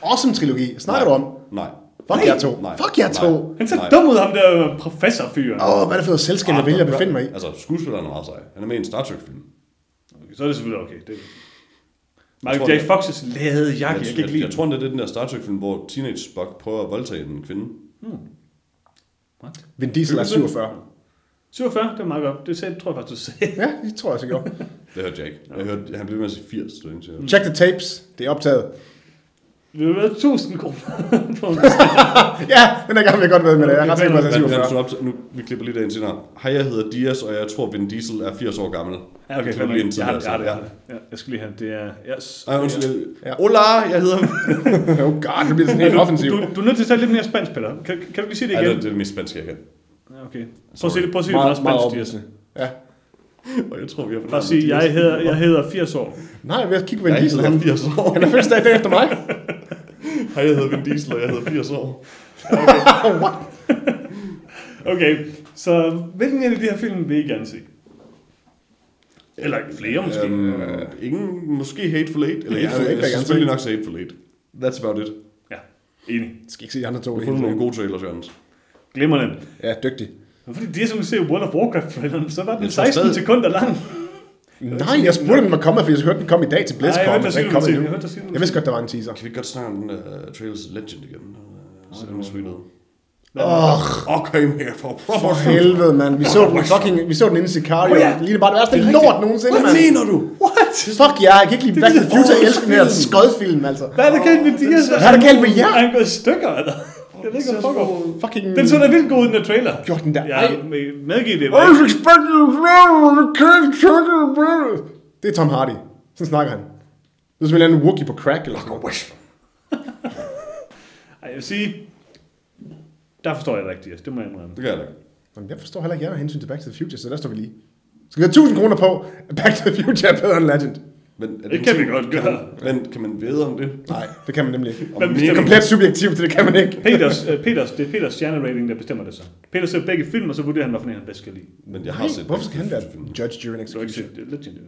awesome trilogi. Snakker du om? Nej. Fuck Nej. jer to. Nej. Fuck jer to. Nej. Han ser Nej. dum ud, ham der professorfyren. Åh, hvad er det for noget selskab, jeg vælger at befinde mig i? Altså, skuespilleren er meget sej. Han er med i en Star Trek-film. Okay, så er det selvfølgelig okay. Det... Michael J. det- Fox's ladede jakke, jeg, Jeg, kan jeg, ikke jeg, lide jeg tror, det er den der Star Trek-film, hvor Teenage Spock prøver at voldtage en kvinde. Vin Diesel er 47. 47, det er meget godt. Det sagde, tror jeg faktisk, du sagde. [LAUGHS] Ja, det tror jeg også, jeg gjorde. Det hørte jeg ikke. Jeg hørte, han blev med at sige 80. Det er ikke sikkert. Check the tapes. Det er optaget. Det vil være 1000 kroner. [LAUGHS] på [LAUGHS] Ja, den er gang, jeg godt ved med det. Jeg er ret sikker på, at jeg er 47. nu, op, nu, vi klipper lige dagen senere. Hej, jeg hedder Dias, og jeg tror, Vin Diesel er 80 år gammel. Ja, okay, fair lige nok. en jeg har det, jeg har det, jeg ja. har det. Ja, jeg skal lige have, det er... Yes. Ej, undskyld. Ja. Hola, jeg hedder... [LAUGHS] Oh god, det bliver sådan helt offensiv. Du, du er nødt til at tage lidt mere spansk, Peter. Kan, kan du lige sige det igen? det er det mest spanske, jeg kan. Ja, okay. Prøv at sige det, prøv at sige det meget spansk, overbevisende. Ja. [LAUGHS] Og jeg tror, vi har Bare sige, jeg hedder, jeg hedder 80 år. Nej, jeg er ved at kigge på Vin Jeg Diesel. Han, 80 år. han er fødselsdag dag efter mig. [LAUGHS] Hej, jeg hedder Vin Diesel, og jeg hedder 80 år. [LAUGHS] What? Okay, så hvilken af de her film vil I gerne se? Eller flere måske. Øhm, ingen, måske Hateful Eight. Eller Hateful jeg, Eight jeg, jeg jeg gerne selvfølgelig se. nok se Hateful Eight. That's about it. Ja, enig. Jeg skal ikke se de andre to. Du har fundet nogle gode trailers, Jørgens. Glimrende. Ja, dygtig. Fordi de er som at se World of Warcraft-traileren, så var den Jeg tror 16 stadig- sekunder lang. Nej, jeg spurgte, om den var kommet, fordi jeg hørte, den kom i dag til Nej, jeg BlizzCon. hørte det, kom. Jeg hørte det, Jeg vidste godt, der var en teaser. Kan vi godt snakke om den uh, Trailers Legend igen? Så er den sweet. Åh, Okay, mega for for helvede, mand. Vi så den fucking, vi så den inde i Sicario. Åh, ja. Lige bare det værste lort nogensinde, Hvad mand. mener du? What? Fuck ja, jeg kan ikke lide Det Back to er the Future. Jeg elsker den her film. skodfilm, altså. Hvad er der galt med Dias? Hvad er der galt med jer? Er han gået i stykker, eller? Jeg ved ikke, hvad fuck. Fucking... Den så da vildt god, den der trailer. Gjorde den der? Ja, medgiv det. I was expecting to sugar Det er Tom Hardy. Sådan snakker han. Det er som en eller anden Wookie på crack eller sådan [LAUGHS] noget. Ej, jeg vil sige, der forstår jeg dig ikke. Det må jeg indrømme. Det kan jeg ikke. Jamen, jeg forstår heller ikke jer med hensyn til Back to the Future, så der står vi lige. Skal vi have 1000 kroner på, at Back to the Future er bedre end Legend? Men er Det en kan ting- vi godt kan gøre. Man, men kan man vide om det? Nej, det kan man nemlig ikke. Om mega- bestemmer? Komplet subjektivt, det kan man ikke. Peters, øh, Peters, det er Peters stjernerating, der bestemmer det så. Peter ser begge film, og så vurderer han, hvilken en han bedst skal lide. Men jeg har Nej, set hvorfor skal han være film. judge during Så ikke execution? se, det er legend, det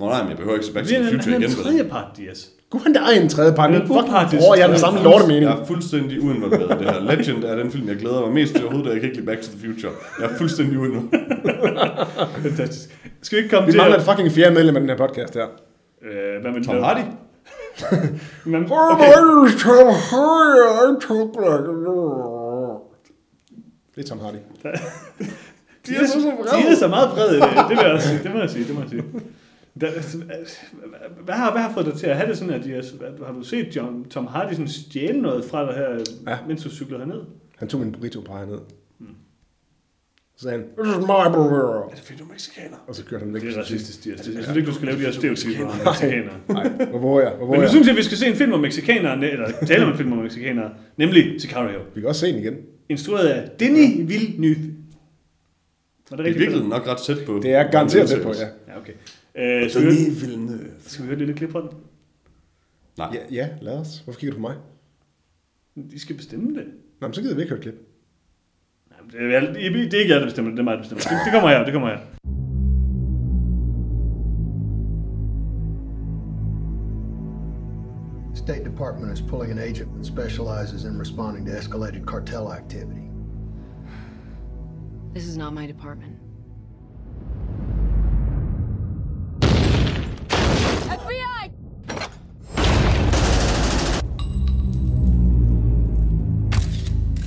Nå nej, men jeg behøver ikke se Back Det to er the Future han er igen. en tredje part, Dias. Gud, han der er en tredje part. Men Men fucking bror, jeg er den samme lorte mening. Jeg er fuldstændig uinvolveret i det her. Legend er den film, jeg glæder mig mest til overhovedet, og jeg kan ikke lide Back to the Future. Jeg er fuldstændig uinvolveret. [LAUGHS] Fantastisk. Skal vi ikke komme Vi til... mangler at- et fucking fjerde medlem af den her podcast her. Øh, hvad med Tom Hardy? [LAUGHS] Men, okay. Det er Tom Hardy. [LAUGHS] De er, så, de er så meget vrede i det. Det vil jeg sige. Det må jeg sige. Det må jeg sige. Der, hvad, har, hvad har fået dig til at have det sådan, at de er, har du set John, Tom Hardy sådan stjæle noget fra dig her, Ja. mens du cyklede herned? Han tog min burrito på ned. Så sagde han, this is my burrito. Er det fordi, du er mexikaner? Og så kørte han væk. Det er racistisk, Dias. Jeg synes ikke, du skal lave de her stereotyper om mexikanere. Nej, hvor våger jeg? Hvor Men nu synes jeg, vi skal se en film om mexikanere, eller tale om en film om mexikanere, nemlig Sicario. Vi kan også se den igen. Instrueret af Denis Villeneuve. Var det Det er rigtigt? virkelig nok ret tæt på. Det er garanteret tæt på, ja. Ja, okay. Øh, skal, vi høre, Denis Villeneuve. skal vi høre et lille klip fra den? Nej. Ja, ja, lad os. Hvorfor kigger du på mig? De skal bestemme det. Nå, men så gider vi ikke høre et klip. Nej, men Det er, det er ikke jeg, der bestemmer det. Det er mig, der bestemmer det. Det kommer her. Det kommer her. State Department is pulling an agent that specializes in responding to escalated cartel activity. This is not my department. FBI!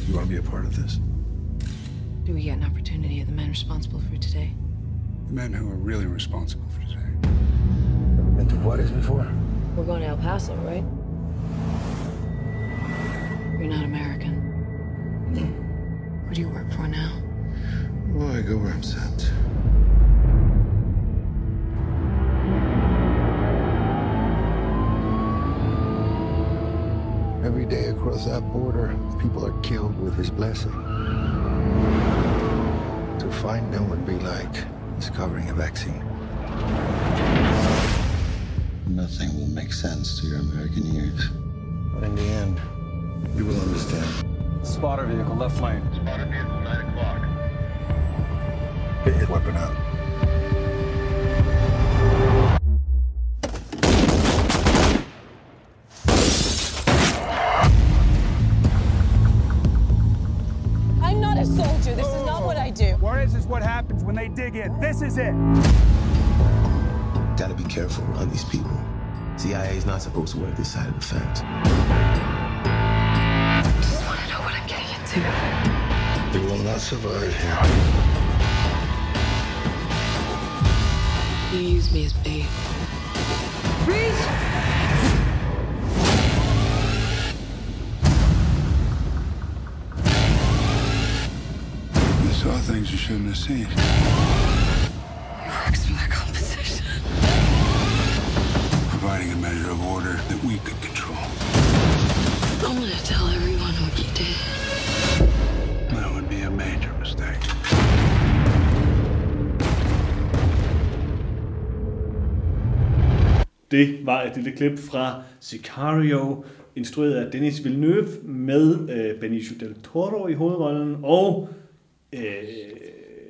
You want to be a part of this? Do we get an opportunity at the men responsible for today? The men who are really responsible for today. Been to Juarez before? We're going to El Paso, right? You're not American. What do you work for now? Oh, I go where I'm sent. Every day across that border, people are killed with his blessing. To find them would be like discovering a vaccine. Nothing will make sense to your American ears. But in the end, you will understand. Spotter vehicle, left lane. Spotter vehicle, 9 o'clock. Get his weapon out. This is it. Gotta be careful around these people. CIA is not supposed to work this side of the fence. I Just want to know what I'm getting into. You will not survive here. You use me as bait. You saw things you shouldn't have seen. Det var et lille klip fra Sicario, instrueret af Denis Villeneuve, med øh, Benicio del Toro i hovedrollen, og øh,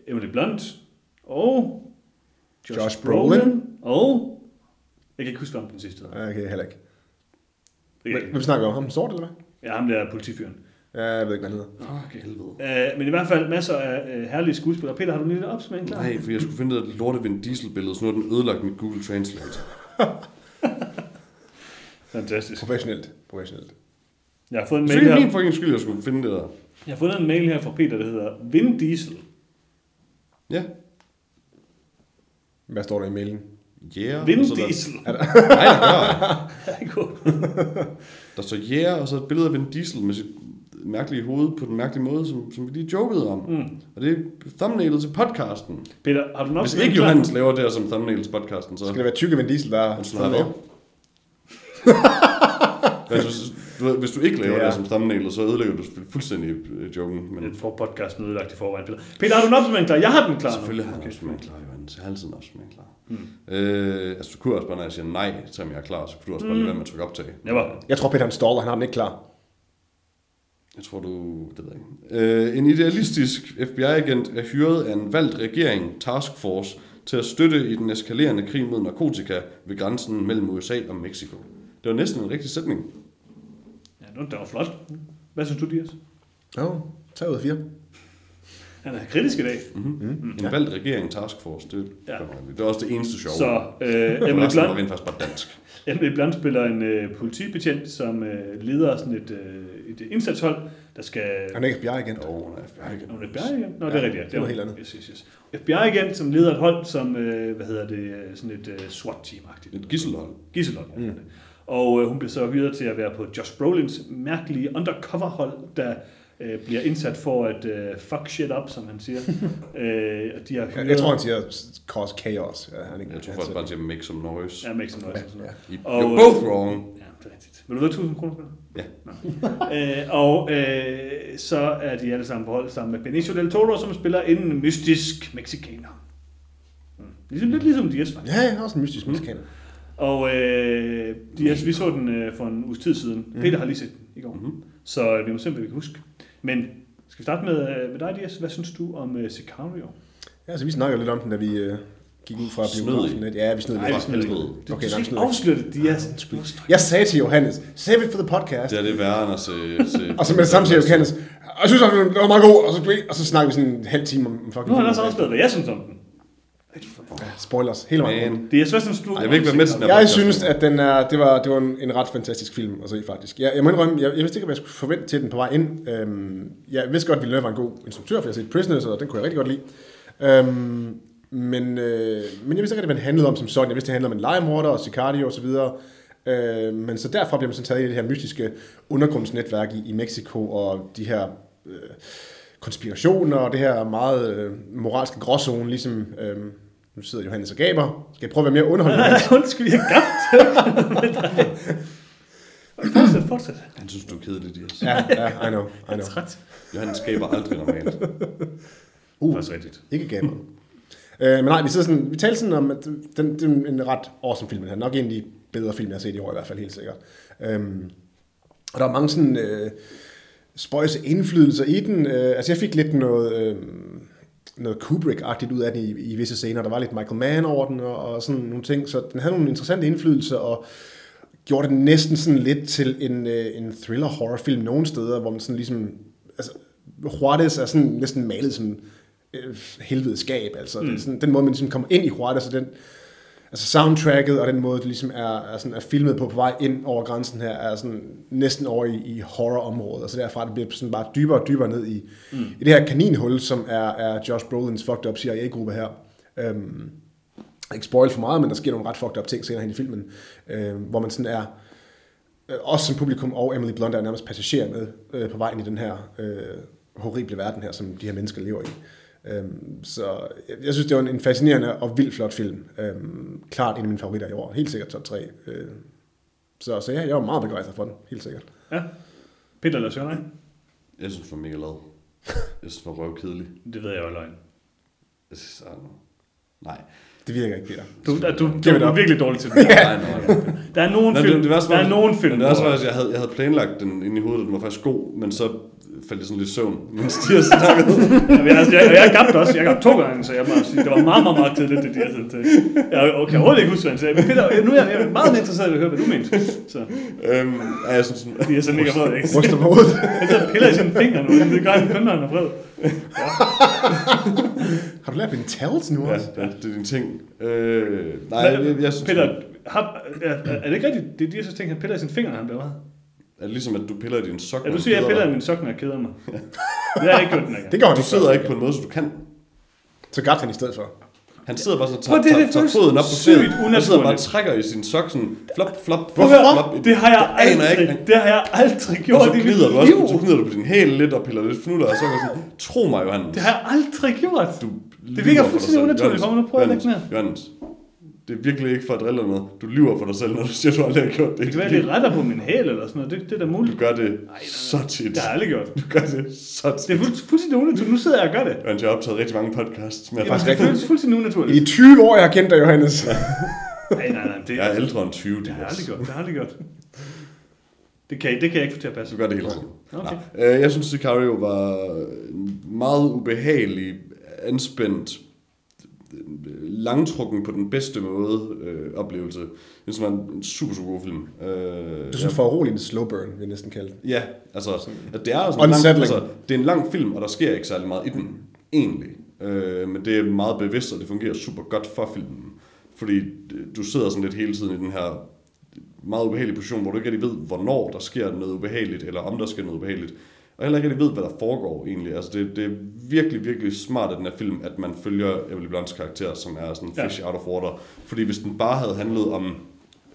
Emily Blunt, og Josh, Josh Brolin, Brolin. og jeg kan ikke huske, hvad den sidste hedder. Okay, heller ikke. Kan- hvad snakker vi om? Ham den sorte, eller hvad? Ja, ham der politifyren. Ja, jeg ved ikke, hvad han hedder. Fuck helvede. Uh, men i hvert fald masser af uh, herlige skuespillere. Peter, har du en lille opsmæng klar? Nej, for jeg skulle finde det lorte Vin Diesel-billede, så nu har den ødelagt mit Google Translate. [LAUGHS] Fantastisk. Professionelt. Professionelt. Jeg har fået en Så mail er det her. min fucking skyld, jeg skulle finde det der. Jeg har fået en mail her fra Peter, der hedder Vin Diesel. Ja. Hvad står der i mailen? Yeah. Vin så der- Diesel. [LAUGHS] Nej, der gør. [LAUGHS] Der står yeah, og så et billede af Vin Diesel med sit mærkelige hoved på den mærkelige måde, som, som vi lige jokede om. Mm. Og det er thumbnailet til podcasten. Peter, har du en Hvis ikke klar? Johannes laver det her som thumbnail til podcasten, så... Skal det være tykke Vin Diesel, der Han slår op. hvis, du, hvis du ikke laver Ja. det som thumbnail, så ødelægger du fuldstændig øh, joken. Men Jeg får podcasten ødelagt i forvejen, Peter. Peter, har du en opsmæng klar? Jeg har den klar. nu. selvfølgelig har jeg også med klar, Johannes. Jeg har altid en opsmæng klar. Mm. Øh, altså, du kunne også bare, når jeg siger nej, om jeg er klar, så kunne du også bare lade være med at trykke optag. Jeg var. Jeg tror, Peter han står han har den ikke klar. Jeg tror, du... Det ved jeg ikke. Øh, en idealistisk FBI-agent er hyret af en valgt regering, Task Force, til at støtte i den eskalerende krig mod narkotika ved grænsen mellem USA og Mexico. Det var næsten en rigtig sætning. Ja, det var flot. Hvad synes du, Dias? Jo, 3 ud af 4. Han er kritisk i dag. Mm. En valgt regering, Task Force, det, Ja. ja. det er også det eneste sjove. Så øh, Emily Resten var Blunt, rent faktisk bare dansk. Emily Blunt spiller en øh, politibetjent, som øh, leder sådan et, øh, et indsatshold, der skal... Han er ikke FBI-agent. Og hun er FBI-agent. Nå, det er FBI-agent? Nå, det er Ja, rigtigt. ja. det er noget helt andet. Yes, yes, yes. FBI-agent, som leder et hold, som, øh, hvad hedder det, øh, sådan et øh, SWAT-team-agtigt. Et gisselhold. Gisselhold, ja. Mm. Og øh, hun bliver så hyret til at være på Josh Brolins mærkelige undercover-hold, der øh, bliver indsat for at øh, fuck shit up, som han siger. [LAUGHS] øh, og de har hyret... Jeg tror, han siger cause chaos. Ja, han ikke, Jeg tror han faktisk siger- bare til make some noise. Ja, make some noise. Ja, I, Og, you're both wrong. Ja, det er rigtigt. Vil du have 1000 kroner for det? Ja. øh, og øh, så er de alle sammen på hold sammen med Benicio del Toro, som spiller en mystisk mexikaner. Mm. Ligesom, lidt ligesom Dias, faktisk. Ja, ja, også en mystisk mexikaner. Og øh, Dias, vi så den øh, for en uges tid siden. Mm. Peter har lige set den i går. Mm-hmm. Så øh, vi må se, hvad vi kan huske. Men skal vi starte med, øh, med dig, Dias? Hvad synes du om øh, Sicario? Ja, så vi snakker lidt om den, da vi øh, gik ud fra Snød biografen. lidt. Ja, vi snød Nej, lidt. ikke. Du, Okay, du skal ikke afsløre det, Dias. Jeg sagde til Johannes, save it for the podcast. Det er det værre end at se... se Og så med det samme siger Johannes, og jeg synes, at den var meget god, og så, og så snakker vi sådan en halv time om fucking Nu har han også afsløret, hvad jeg synes om den. Spoilers, hele vejen. Hvad synes du? Ej, jeg vil ikke være med til den Jeg synes, at den er, det var, det var en, en ret fantastisk film at se, faktisk. Jeg, jeg må indrømme, jeg, jeg vidste ikke, hvad jeg skulle forvente til den på vej ind. Øhm, jeg vidste godt, at Villeneuve var en god instruktør, for jeg har set Prisoners, og den kunne jeg rigtig godt lide. Øhm, Men, øh, men jeg vidste ikke hvad det handlede om som sådan. Jeg vidste, det handlede om en legemorder og Sicario og så videre. Øh, men så derfra bliver man sådan taget ind i det her mystiske undergrundsnetværk i, i Mexico, og de her øh, konspirationer, og det her meget øh, moralske gråzone, ligesom... Øh, nu sidder Johannes og gaber. Skal jeg prøve at være mere underholdende? Nej, undskyld, jeg gabt. [LAUGHS] fortsæt, fortsæt. Han synes, du er kedelig, Dias. ja, ja, I know, I know. Træt. Johan skaber aldrig normalt. Uh. Faktisk rigtigt. Ikke gaber. øh, men nej, vi, sidder sådan, vi talte sådan om, at den, det er en ret awesome film. Den er nok en af de bedre film, jeg har set i år i hvert fald, helt sikkert. Øhm, og der er mange sådan øh, spøjse indflydelser i den. Øh, altså jeg fik lidt noget, øh, noget Kubrick-agtigt ud af den i, i visse scener. Der var lidt Michael Mann over den og, og sådan nogle ting. Så den havde nogle interessante indflydelser og gjorde den næsten sådan lidt til en, øh, en thriller-horror-film nogle steder, hvor man sådan ligesom... Altså, Juarez er sådan næsten malet som øh, helvedes skab. Altså, mm. det er sådan, den måde, man ligesom kommer ind i Juarez, og den, altså soundtracket og den måde, det ligesom er, er, sådan, er filmet på på vej ind over grænsen her, er sådan næsten over i, i horror-området. Altså derfra, det bliver sådan bare dybere og dybere ned i, mm. i det her kaninhul, som er, er Josh Brolins fucked up CIA-gruppe her. Øhm, ikke spoil for meget, men der sker nogle ret fucked up ting senere hen i filmen, øh, hvor man sådan er, øh, også som publikum og Emily Blunt er nærmest passager med øh, på vejen i den her øh, horrible verden her, som de her mennesker lever i. Øhm, så jeg, jeg synes, det var en, en fascinerende og vildt flot film. Øhm, klart en af mine favoritter i år. Helt sikkert top 3. Øh, så, så ja, jeg var meget begejstret for den. Helt sikkert. Ja. Peter eller Søren, Jeg synes, det var mega lad. Jeg synes, det var røvkedelig. Det ved jeg jo løgn. Jeg synes. Nej. Det virker ikke, Peter. Du, du, du, du er virkelig dårlig til det. [LAUGHS] Nej, nej, nej. Der er nogen Nej, film, det, det der er nogen film, det var, at jeg havde, jeg havde planlagt den ind i hovedet, den var faktisk god, men så faldt jeg sådan lidt søvn, [LAUGHS] mens de har snakket. Jamen, jeg, altså, jeg, jeg, gabte også. Jeg gabte to gange, så jeg må sige, det var meget, meget, meget kedeligt, det de har sendt til. Jeg kan overhovedet ikke huske, hvad han sagde. Men Peter, nu er jeg, jeg er meget interesseret i at høre, hvad du mente. Så øhm, ja, jeg synes sådan, de er så mega vred, ikke? Ryster på hovedet. Han sidder og piller i sine fingre nu. Det gør han kun, når han er vred. [LAUGHS] Har du lært mine tals nu ja, også? ja, det er din ting. Øh, nej, jeg, jeg, jeg synes, Peter, har, er, er, det ikke rigtigt? Det er de her så ting, han piller i sine fingre, han bliver er det ligesom, at du piller i din sok. Ja, du siger, at jeg piller i min sok, når jeg keder mig. [LAUGHS] Det har jeg ikke gjort den. Det gør Du sidder ikke på en måde, så du kan. Så gabte han i stedet for. Han sidder bare så og tager, det er tager, foden op på stedet. Han sidder bare og trækker i sin sok sådan flop, flop, flop, flop. det har jeg aldrig, ikke. det har jeg aldrig Og gjort i mit gnider du også, liv. så gnider du på din hæl lidt og piller lidt fnuller, og så jeg sådan, tro mig, Johannes. Det har jeg aldrig gjort. Du Det virker fuldstændig unaturligt for. Nu prøver jeg at lægge ned. Johannes, det er virkelig ikke for at drille noget. Du lyver for dig selv, når du siger, du aldrig har gjort det. Det kan være, det retter på min hæl eller sådan noget. Det, det er da Du muligt. gør det så tit. Det har jeg aldrig gjort. Du gør det så tit. Det er fuld, fuldstændig unaturligt. Nu sidder jeg og gør det. Johannes, jeg har optaget rigtig mange podcasts. Men jeg, Jamen, faktisk, det er fuldstændig, I unaturligt. de 20 år, jeg har kendt dig, Johannes. [LAUGHS] Nej, nej, nej. Det, jeg er ældre end 20. det har jeg aldrig gjort. Det har jeg aldrig gjort. Det kan, det kan jeg ikke få til at passe. Du gør det hele tiden. Okay. Nå. Øh, Jeg synes, Sicario var en meget ubehagelig, anspændt, langtrukken på den bedste måde øh, oplevelse. Det synes, det var en super, super god film. Øh, Du synes for roligt en slow burn, vil jeg næsten kalde det. Ja, altså, at det er sådan en lang, altså, det er en lang film, og der sker ikke særlig meget i den, egentlig. Øh, men det er meget bevidst, og det fungerer super godt for filmen. Fordi du sidder sådan lidt hele tiden i den her meget ubehagelige position, hvor du ikke rigtig ved, hvornår der sker noget ubehageligt, eller om der sker noget ubehageligt. Og heller ikke rigtig ved, hvad der foregår egentlig. Altså det, det er virkelig, virkelig smart af den her film, at man følger Emily Blunts karakter, som er sådan en Ja. fish out of water. Fordi hvis den bare havde handlet om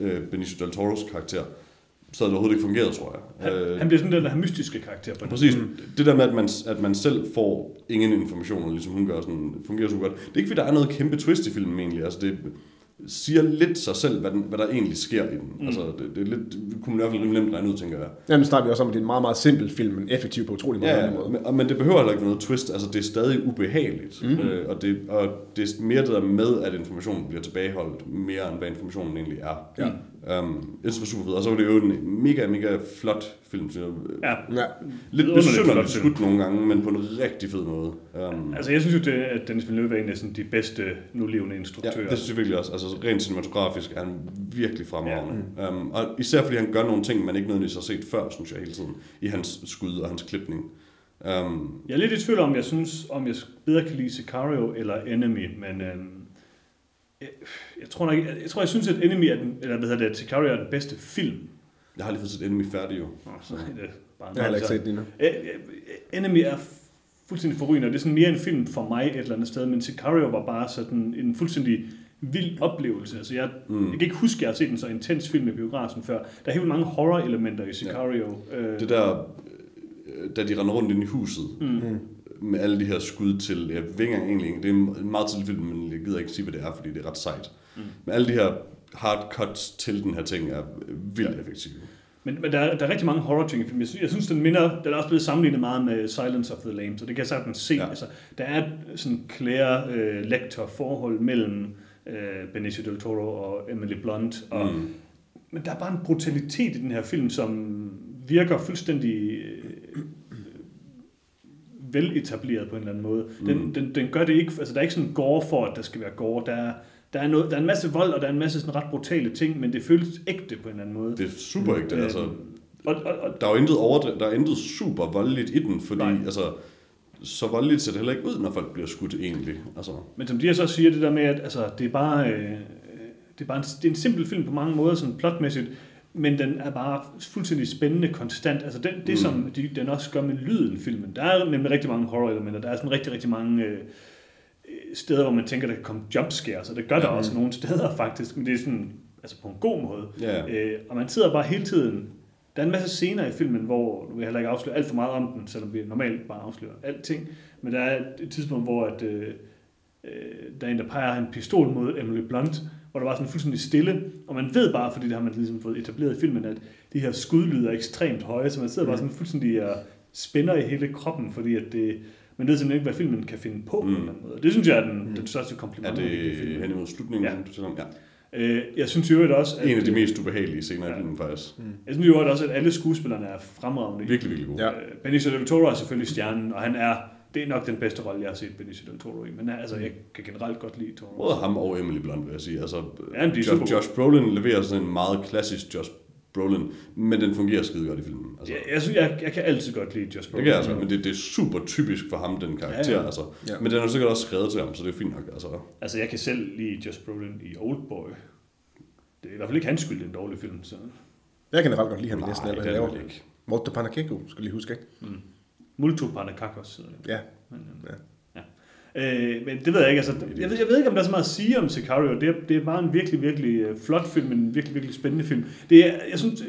øh, Benicio del Toros karakter, så havde det overhovedet ikke fungeret, tror jeg. Han, han bliver sådan den der mystiske karakter på. Præcis. Mm. Det der med, at man, at man selv får ingen informationer, ligesom hun gør, sådan, fungerer super godt. Det er ikke, fordi der er noget kæmpe twist i filmen egentlig. Altså, det siger lidt sig selv, hvad, den, hvad der egentlig sker i den. Mm. Altså, det, det, er lidt, det kunne man i hvert fald nemt regne ud, tænker jeg. Jamen, snakker vi også om, at det er en meget, meget simpel film, men effektiv på utrolig mange Ja, måder. men, og- men det behøver heller ikke noget twist. Altså, det er stadig ubehageligt. Mm. Øh, og, det, og det er mere det der med, at informationen bliver tilbageholdt, mere end hvad informationen egentlig er. Ja. Um, jeg synes, det var super fedt. Og så var det jo en mega, mega flot film. jeg. Ja. Ja. Lidt besynderligt skudt nogle gange, men på en rigtig fed måde. Um, Altså, jeg synes jo, det, at Dennis Villeneuve er en af sådan, de bedste nulevende Ja, instruktører. det synes jeg virkelig også. Altså rent cinematografisk er han virkelig fremragende. Ja. Um, og især fordi han gør nogle ting, man ikke nødvendigvis har set før, synes jeg hele tiden, i hans skud og hans klipning. Um, Jeg er lidt i tvivl om, jeg synes, om jeg bedre kan lide Sicario eller Enemy, men øhm, jeg, jeg, tror nok, jeg, jeg tror, jeg synes, at Enemy er den, eller hvad hedder det, at Sicario er den bedste film. jeg har lige fået set Enemy færdig jo. Nå, så er det bare Jeg har ikke set den endnu. Øh, øh, Enemy er fuldstændig forrygende, og det er sådan mere en film for mig et eller andet sted, men Sicario var bare sådan en fuldstændig vild oplevelse. Altså jeg, mm. jeg kan ikke huske, at jeg har set en så intens film i biografen før. Der er helt mange horror-elementer i Sicario. Ja. Øh, Det der, da de render rundt ind i huset, mm. Med alle de her skud til, jeg ved ikke engang egentlig, det er en meget tidlig film, men jeg gider ikke sige, hvad det er, fordi det er ret sejt. Mm. Men alle de her hard cuts til den her ting er vildt ja. effektive. Men, men der, er, der er rigtig mange horror ting i filmen. Jeg synes, jeg synes, den minder, den er også blevet sammenlignet meget med Silence of the Lambs, så det kan jeg sagtens se. Ja. Altså, der er sådan Claire øh, Lecter forhold mellem øh, Benicio del Toro og Emily Blunt. Og, mm. Men der er bare en brutalitet i den her film, som virker fuldstændig øh, veletableret på en eller anden måde. Den, mm. den, den gør det ikke, altså der er ikke sådan gore for, at der skal være gore. Der er, der er, noget, der er en masse vold, og der er en masse sådan ret brutale ting, men det føles ægte på en eller anden måde. Det er super ægte, Øh, altså. Og, og, og, Der er jo intet, overdre- der er intet super voldeligt i den, fordi Nej. altså, så voldeligt ser det heller ikke ud, når folk bliver skudt egentlig. Altså, Men som de så siger, det der med, at altså, det er bare, øh, det er bare en, det er en simpel film på mange måder, sådan plotmæssigt, men den er bare fuldstændig spændende konstant. Altså den, det, mm. som de, den også gør med lyden, filmen. Der er nemlig rigtig mange horror-elementer. Der er sådan rigtig, rigtig mange øh, steder, hvor man tænker, der kan komme jumpscares, og det gør der også nogle steder [LAUGHS] faktisk, men det er sådan, altså på en god måde. Ja. Øh, og man sidder bare hele tiden, der er en masse scener i filmen, hvor, nu vil jeg heller ikke afsløre alt for meget om den, selvom vi normalt bare afslører alting, men der er et tidspunkt, hvor at, øh, øh, der er en, der peger en pistol mod Emily Blunt, hvor der var sådan fuldstændig stille, og man ved bare, fordi det har man ligesom fået etableret i filmen, at de her skudlyder er ekstremt høje, så man sidder bare sådan fuldstændig og spænder i hele kroppen, fordi at det, man ved simpelthen ikke, hvad filmen kan finde på, mm. på en eller anden måde. Det synes jeg er den, den største er kompliment. det ved filmen. hen imod slutningen, Ja. ja. du taler om? Ja. Øh, jeg synes jo også, at, En af de mest ubehagelige scener i filmen, faktisk. jeg synes jo også, at alle skuespillerne er fremragende. Virkelig, virkelig god. Ja. Øh, Benicio del Toro er selvfølgelig stjernen, og han er, det er nok den bedste rolle, jeg har set Benicio del Toro i. Men altså, jeg kan generelt godt lide Toro. Både ham og Emily Blunt, vil jeg sige. Altså, Ja, de Josh, Josh Brolin leverer sådan en meget klassisk Josh Brolin, men den fungerer skide godt i filmen. Altså, Jeg, jeg, synes, jeg, jeg kan altid godt lide Josh det Brolin. kan jeg altså, men det, det er super typisk for ham, den karakter. Ja, Ja, ja. ja. Altså. Ja. Ja. Men den er sikkert også skrevet til ham, så det er fint nok. Altså. Altså, jeg kan selv lide Josh Brolin i Oldboy. Det er i hvert fald ikke hans skyld, det er en dårlig film. Så. Jeg kan generelt godt lide ham Nej, næsten, alt, hvad det han er laver. det. Morten Panakeko, skal lige huske, ikke? Multo Panakakos hedder det. Ja. Men, øh, ja. Øh, men det ved jeg ikke. Altså, jeg, ved, jeg ved ikke, om der er så meget at sige om Sicario. Det er, det er bare en virkelig, virkelig øh, flot film, en virkelig, virkelig spændende film. Det, er, jeg synes,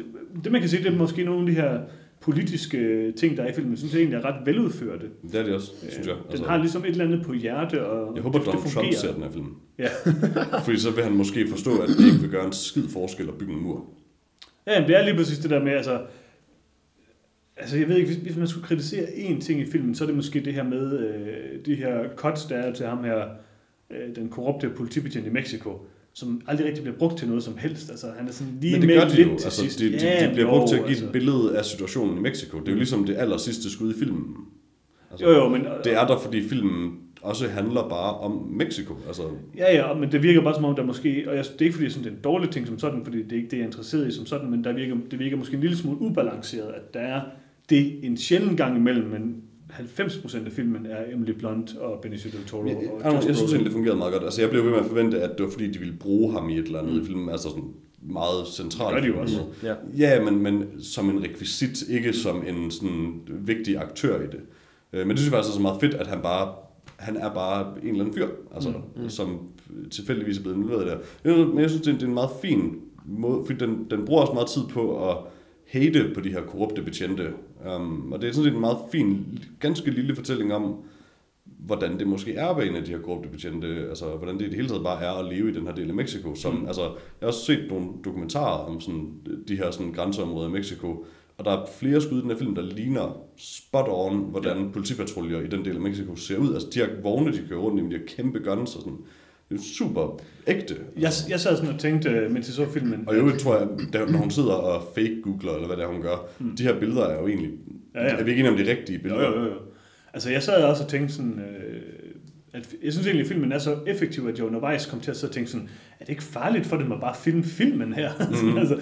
det man kan se, det er måske nogle af de her politiske ting, der er i filmen. Jeg synes jeg egentlig er ret veludførte. Det er det også, synes jeg. Den har ligesom et eller andet på hjerte, og jeg håber, det, Donald det Trump ser den her film. Ja. [LAUGHS] Fordi så vil han måske forstå, at det ikke vil gøre en skid forskel at bygge en mur. ja, men det er lige præcis det der med, altså, altså jeg ved ikke, hvis, hvis man skulle kritisere én ting i filmen, så er det måske det her med øh, de her cuts, der er til ham her, øh, den korrupte politibetjent i Mexico, som aldrig rigtig bliver brugt til noget som helst. Altså, han er sådan lige Men det gør de jo. til Altså, sidst. de, de, de bliver brugt til at give altså. et billede af situationen i Mexico. Det er jo ligesom det aller sidste skud i filmen. Altså, Jo, jo, men... Det er der, fordi filmen også handler bare om Mexico. Altså, Ja, ja, men det virker bare som om, der måske, og jeg, det er ikke fordi, jeg synes, det er en dårlig ting som sådan, fordi det er ikke det, jeg er interesseret i som sådan, men der virker, det virker måske en lille smule ubalanceret, at der er det en sjælden gang imellem, men 90% af filmen er Emily Blunt og Benicio del Toro. jeg, og jeg, synes egentlig, det fungerede meget godt. Altså, jeg blev ved med at forvente, at det var fordi, de ville bruge ham i et eller andet mm. i filmen. Altså sådan meget centralt. Det gør de jo også. Ja. Ja, men, men som en rekvisit, ikke som en sådan vigtig aktør i det. Øh, Men det synes jeg faktisk er så meget fedt, at han bare han er bare en eller anden fyr, altså, mm. som tilfældigvis er blevet involveret der. Men jeg synes, det er, det er en meget fin måde, fordi den, den bruger også meget tid på at hate på de her korrupte betjente. Um, og det er sådan set en meget fin, ganske lille fortælling om, hvordan det måske er at være en af de her korrupte betjente, altså hvordan det i det hele taget bare er at leve i den her del af Mexico. Som, mm. altså, jeg har også set nogle dokumentarer om sådan, de her sådan, grænseområder i Mexico, og der er flere skud i den her film, der ligner spot on, hvordan ja. politipatruljer i den del af Mexico ser ud. Altså de her vogne, de kører rundt i, de her kæmpe guns og sådan. Det er super ægte. Jeg, jeg sad sådan og tænkte, øh, mens jeg så filmen, Og i øvrigt tror jeg, da, når hun sidder og fake-googler, eller hvad det er, hun gør, mm. de her billeder er jo egentlig... Ja, Ja. Er vi ikke enige om de rigtige billeder? jo, jo, jo. Altså, jeg sad også og tænkte sådan, øh, at jeg synes egentlig, at filmen er så effektiv, at jeg undervejs kom til at sidde og tænke sådan, er det ikke farligt for dem at bare filme filmen her? [LAUGHS] Mm. altså,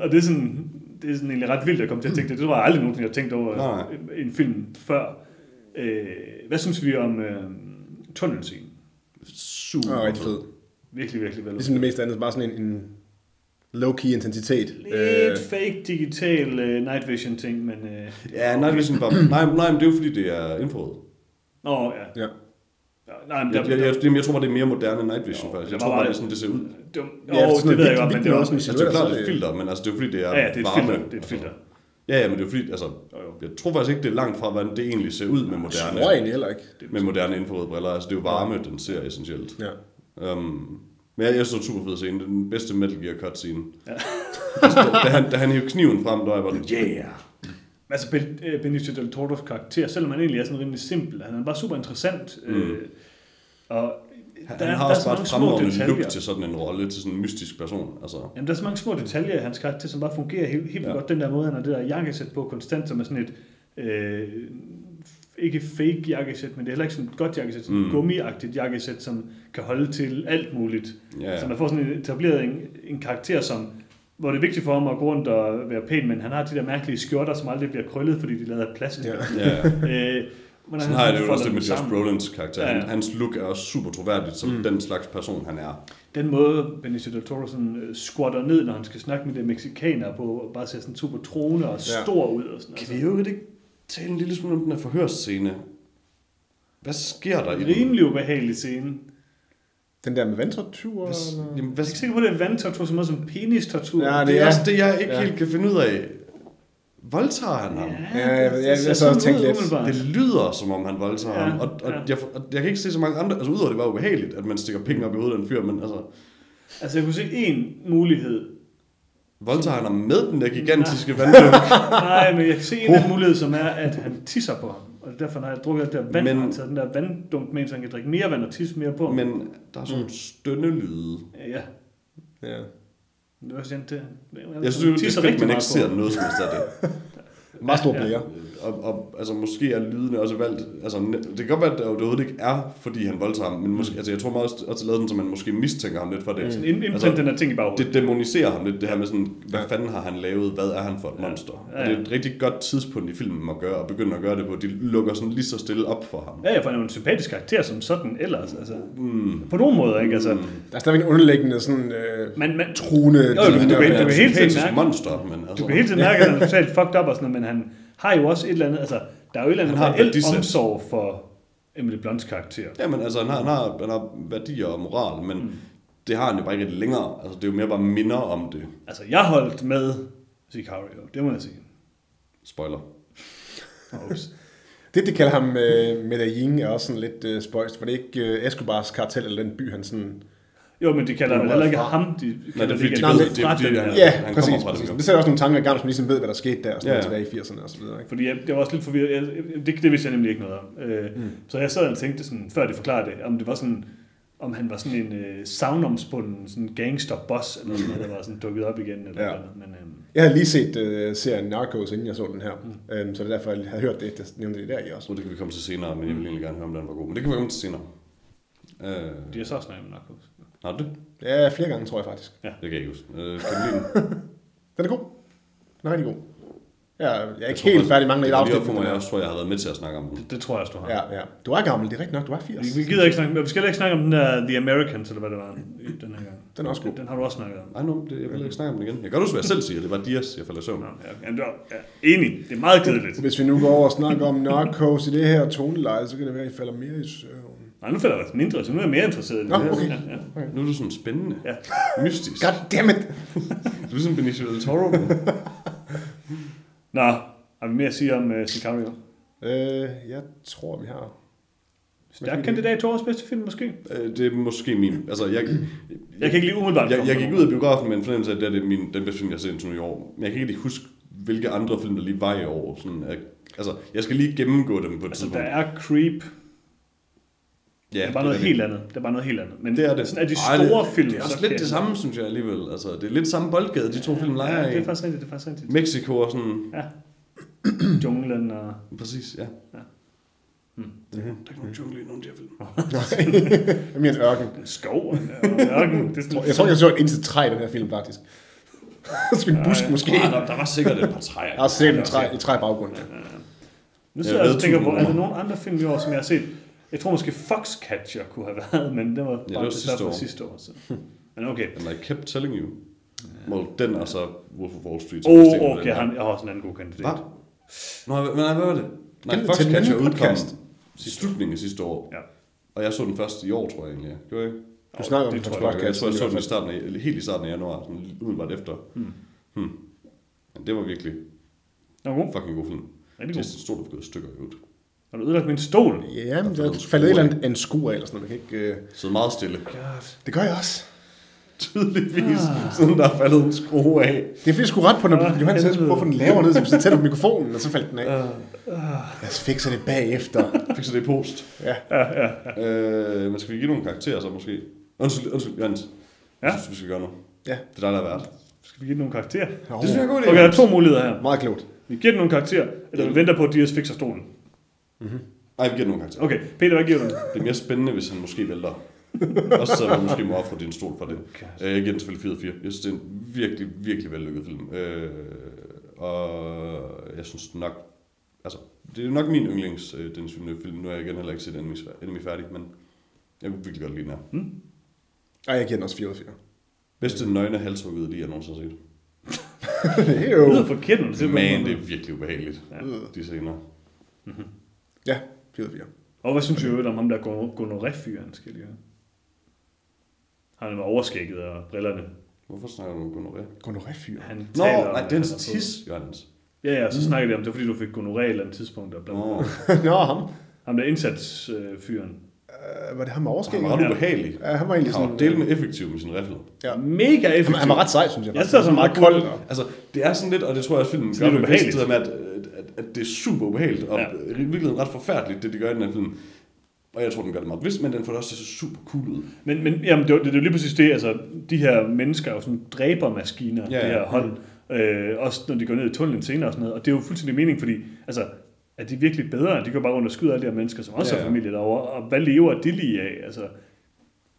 og det er sådan, det er sådan egentlig ret vildt at komme til at tænke det. Det var jeg aldrig nogensinde, jeg har tænkt over Nej. en, en film før. Øh, hvad synes vi om øh, tunnelscenen? Super Det var rigtig fed. Virkelig, virkelig vel. Ligesom det meste andet, bare sådan en, en low-key intensitet. Lidt øh, fake digital øh, night vision ting, men øh, Ja, night vision bare... nej, nej, men det er jo fordi, det er infrarød. Nå, ja. Ja. ja nej, men der, Jeg, jeg, jeg, jeg, jeg tror bare, det er mere moderne Night Vision, Jo, faktisk. Jeg tror bare, det er sådan, det ser ud. det, jo, Ja, sådan det ved jeg godt, men det var også Altså, det er jo klart, det er filter, men altså, det er jo fordi, det er Ja, ja, det er et filter. Det er et filter. Ja, ja, men det er fordi, altså, jeg tror faktisk ikke, det er langt fra, hvordan det egentlig ser ud med tror jeg moderne, egentlig heller ikke. med moderne infrarøde briller. Altså, det er jo varme, den ser essentielt. Ja. Um, men jeg, jeg så super fed scene. Det er den bedste Metal Gear cut scene. Ja. altså, [LAUGHS] da, da, han, da han kniven frem, der var jeg bare sådan, yeah! Altså, øh, Benicio del Toro's karakter, selvom han egentlig er sådan rimelig simpel, han er bare super interessant. Mm. Øh, og Han, der, han har der er også så bare mange et små fremragende detaljer. look til sådan en rolle, til sådan en mystisk person. Altså, Jamen, der er så mange små detaljer i hans karakter, som bare fungerer helt, helt Ja. godt. Den der måde, han har det der jakkesæt på konstant, som er sådan et... Øh, ikke fake jakkesæt, men det er heller ikke sådan et godt jakkesæt, sådan et Mm. gummiagtigt jakkesæt, som kan holde til alt muligt. Ja, ja. Så man får sådan en, etableret en, en karakter, som, hvor det er vigtigt for ham at gå rundt og være pæn, men han har de der mærkelige skjorter, som aldrig bliver krøllet, fordi de er lavet af plastik. Ja. ja, ja. Øh, hvordan Sådan han har jeg det jo også lidt med Josh. Brolins karakter. Ja. Hans look er også super troværdigt, som mm. den slags person, han er. Den måde, Benicio del Toro sådan, øh, squatter ned, når han skal snakke med de mexikanere på, og bare ser sådan super troende og Ja. stor ud. Og sådan, Kan vi jo ikke tale en lille smule om den her forhørsscene? Hvad sker der i den? Rimelig ubehagelig scene. Den der med vandtortur? Hvad, eller? jamen, Jeg hvad, er ikke sikker på, at det er vandtortur, som noget som penis-tortur. Ja, det det er er- også det, jeg ikke ja. helt kan finde ud af. Voldtager han ham? Ja, jeg- jeg- jeg så tænkt lidt. umiddelbart. Det lyder, som om han voldtager Ja, ham. Og, og, ja. jeg, og jeg kan ikke se så mange andre... Altså, udover det var ubehageligt, at man stikker penge op i hovedet af en fyr, men altså... Altså, jeg kunne se en mulighed. Voldtager han ham med den der gigantiske vanddunk? [LAUGHS] Nej, men jeg kan se en anden mulighed, som er, at han tisser på ham. Og derfor, når jeg drukker det der vand, Men- har taget den der vanddunk med, så han kan drikke mere vand og tisse mere på. men der er sådan nogle stønnelyde. Ja, Ja. Det var sådan, det. Jeg synes, det er fedt, man ikke ser noget som helst af det. Meget stor player. Og, og altså, måske er lydene også valgt... Altså, det kan godt være, at det overhovedet ikke er, fordi han voldtager ham, men måske, altså, jeg tror meget også, lavet den, så man måske mistænker ham lidt for det. Sådan ind- indprint den her ting i baghovedet. Det dæmoniserer ham lidt, det her med sådan, hvad fanden har han lavet, hvad er han for et monster? Ja, Og ja. det er et rigtig godt tidspunkt i filmen at gøre, og begynde at gøre det på. De lukker sådan lige så stille op for ham. Ja, jeg får en sympatisk karakter som sådan ellers. Altså, mm. På nogen måde, ikke? Altså, Der er stadigvæk en underliggende sådan øh, man, man, truende... Jo, du- du demeanor. kan- Han er du et kan hele tiden sympatisk mærke- monster, men altså... Du kan hele tiden mærke, at han er [LAUGHS] totalt fucked up og sådan noget, men han har jo også et eller andet, altså, der er jo et eller andet Han har reelt omsorg for Emily Blunts karakter. Ja, men altså, han har, han har, han har værdier og moral, men mm. det har han jo bare ikke længere. Altså, det er jo mere bare minder om det. Altså, jeg holdt med Sicario, det må jeg sige. Spoiler. Ups. [LAUGHS] Det, de kalder ham øh, Medellin, er også sådan lidt øh, spøjst. For det er ikke øh, Escobars kartel eller den by, han sådan... Jo, men de kalder Det vel er heller ikke ham, de kalder det er det ikke, de er fra fordi, den han- her. Ja, han præcis. kommer præcis. Det sætter også nogle tanker i gang, som ligesom ved, hvad der skete der, og sådan Ja, tilbage i 80'erne og så videre. Ikke? Fordi jeg, jeg var også lidt forvirret. Jeg, det, det vidste jeg nemlig ikke noget om. Øh, mm. Så jeg sad og tænkte sådan, før de forklarede det, om det var sådan, om han var sådan en øh, savnomspunden sådan gangster-boss, eller sådan noget, der var sådan dukket op igen. Eller Ja. noget. Men, øh, Jeg havde lige set øh, serien Narcos, inden jeg så den her. Mm. Øhm, så det er derfor, jeg havde hørt det. Det nævnte det der i også. Så det kan vi komme til senere, men jeg vil egentlig gerne høre, om den var god. Men det kan vi komme til senere. Øh, de har så snakket med Narcos. Har du det? Ja, flere gange, tror jeg faktisk. Det kan jeg ikke huske. Øh, kan du lide den? [LAUGHS] Den er god. Den er rigtig god. Ja, jeg er ikke Jeg tror helt faktisk- færdig, mangler det et afsnit. den jeg også tror, jeg har været med til at snakke om den. Det, det tror jeg også, du har. Ja, ja. Du er gammel, det er rigtigt nok. Du er 80. Vi, vi gider ikke snakke, vi skal ikke snakke om den der The Americans, eller hvad det var, den her gang. Den er også god. Den, den har du også snakket om. Ej, nu, det, jeg vil ikke snakke om den igen. Jeg kan godt huske, hvad jeg selv siger. Det var Dias, jeg faldt i søvn. Ja, ja, det ja, enig. Det er meget kedeligt. Hvis vi nu går over og snakker om Narcos i det her toneleje, så kan det være, at I falder mere i søvn. Nej, nu falder jeg mindre, så nu er jeg mere interesseret i det. Nå, her. okay. Ja, ja. Nu er du sådan spændende. Ja. Mystisk. God damn it! [LAUGHS] Du er sådan Benicio del Toro. [LAUGHS] Nå, har vi mere at sige om uh, Sicario? Øh, jeg tror, vi har... Stærk kandidat til årets bedste film, måske? Øh, det er måske min... Altså, jeg, Jeg kan ikke lige umiddelbart jeg, jeg gik ud af biografen med en fornemmelse af, at det er det min, den bedste film, jeg har set indtil nu i år. Men jeg kan ikke lige huske, hvilke andre film, der lige var i år. Sådan, at, altså, jeg skal lige gennemgå dem på et Altså, der tidspunkt. er Creep. Ja, Det er bare noget det. helt andet. Det er bare noget helt andet. Men Det er det. Sådan er de Ej, store det, film. Det er også så lidt det samme, synes jeg alligevel. Altså, det er lidt samme boldgade, de to film leger Ja, det er faktisk rigtigt. Det er faktisk rigtigt. Mexico og sådan... Ja. Junglen og... Præcis, ja. Ja. Mm. Der er ikke nogen jungle i nogen af de her film. [LAUGHS] Er mere en ørken. Skov og ørken. Det er sådan, Jeg tror, jeg så et eneste træ i den her film, faktisk. [LAUGHS] Så en busk måske. Ah, der, der var sikkert et par træer. Jeg har set et træ, et træ i baggrunden. Nu sidder jeg Jeg og tænker på, er der nogle andre film i år, som jeg har set? Jeg tror måske Foxcatcher kunne have været, men det var det bare var det sidste sidste år. år. sidste år. Så. [LAUGHS] Men okay. And I kept telling you. Well, den og så Wolf of Wall Street. Åh, oh, okay, den jeg har, jeg har også en anden god kandidat. Hvad? Nå, men hvad var det? Nej, Foxcatcher udkom. podcast. slutningen af sidste år. Ja. Og jeg så den først i år, tror jeg egentlig. ja. Gjorde jeg ikke? Du snakker om det det tror jeg Jeg, tror, jeg så den i starten af, helt i starten af januar, sådan umiddelbart efter. Hmm. Hmm. Men det var virkelig Nå, god. fucking god film. Rigtig god. Det stod der gået i stykker ud. Har du ødelagt min stol? Ja, men der faldet et eller andet en skur af, eller sådan noget. Man kan ikke, øh... Så meget stille. Det gør jeg også. Tydeligvis, siden der er faldet en skrue af. Det er fordi, jeg skulle ret på, når Ah, Johan sagde, få den lavere ned, så vi tæt på mikrofonen, og så faldt den af. Ah. Jeg fikser det bagefter. Fik så det i post. Ja. Ja, ja. Øh, men skal vi give nogle karakterer så måske? Undskyld, undskyld, Jens. Ja. Jeg synes, vi skal gøre nu. Ja. Det er dig, der er vært. Skal vi give nogle karakterer? Det synes jeg er en god idé. Okay, der er to muligheder her. Meget klogt. Vi giver den nogle karakterer, eller vi venter på, at Dias fikser stolen. Ej, vi giver nogle karakterer. Okay, Peter, hvad giver du den? Det er mere spændende, hvis han måske vælter. Også så man måske må ofre din stol for det. Øh, Jeg giver den selvfølgelig 4 4 Jeg synes, det er en virkelig, virkelig vellykket film. Øh, og jeg synes nok... Altså, det er nok min yndlings øh, Dennis Villeneuve-film. Nu har jeg igen heller ikke set Enemy, Enemy færdig, men jeg kunne virkelig godt lide den her. Hmm? Ej, jeg giver den også 4 ud af 4. Bedste nøgne halshugget lige, jeg nogensinde har set. [LAUGHS] Det er Det jo... lyder forkert, når du på det den er virkelig ubehageligt, ja. de scener. Ja, 4 ud af 4. måde. Og hvad synes du okay. om ham der gonoré-fyren, skal jeg lige høre? Han var overskægget og brillerne. Hvorfor snakker du om gonoré? Gonoré-fyr. Han Nå, taler om, nej, den han er tis, Johannes. Ja, ja, så snakkede de om, det var fordi, du fik gonoré et eller andet tidspunkt. Der Nå, [LAUGHS] Nå, ham. Ham der indsatsfyren. Uh, var det ham med overskægget? han var ret ubehagelig. Ja, han var egentlig Han sådan... var del med effektiv med sin riffel. Ja. Mega Han, effektiv. han var ret sej, synes jeg. Jeg ser som meget kold. Altså, det er sådan lidt, og det tror jeg også filmen gør det med, at, at, det er super ubehageligt, og Ja. i virkeligheden ret forfærdeligt, det de gør i den her film. Og jeg tror, den gør det meget bevidst, men den får det også super cool ud. Men, men jamen, det, det, det er jo lige præcis det, altså, de her mennesker er jo sådan dræbermaskiner, ja, Ja, det her hold, øh, også når de går ned i tunnelen senere og sådan noget, og det er jo fuldstændig mening, fordi, altså, er de virkelig bedre? De går bare rundt og skyder alle de her mennesker, som også Ja, ja, har familie derovre, og hvad lever de lige af? Altså,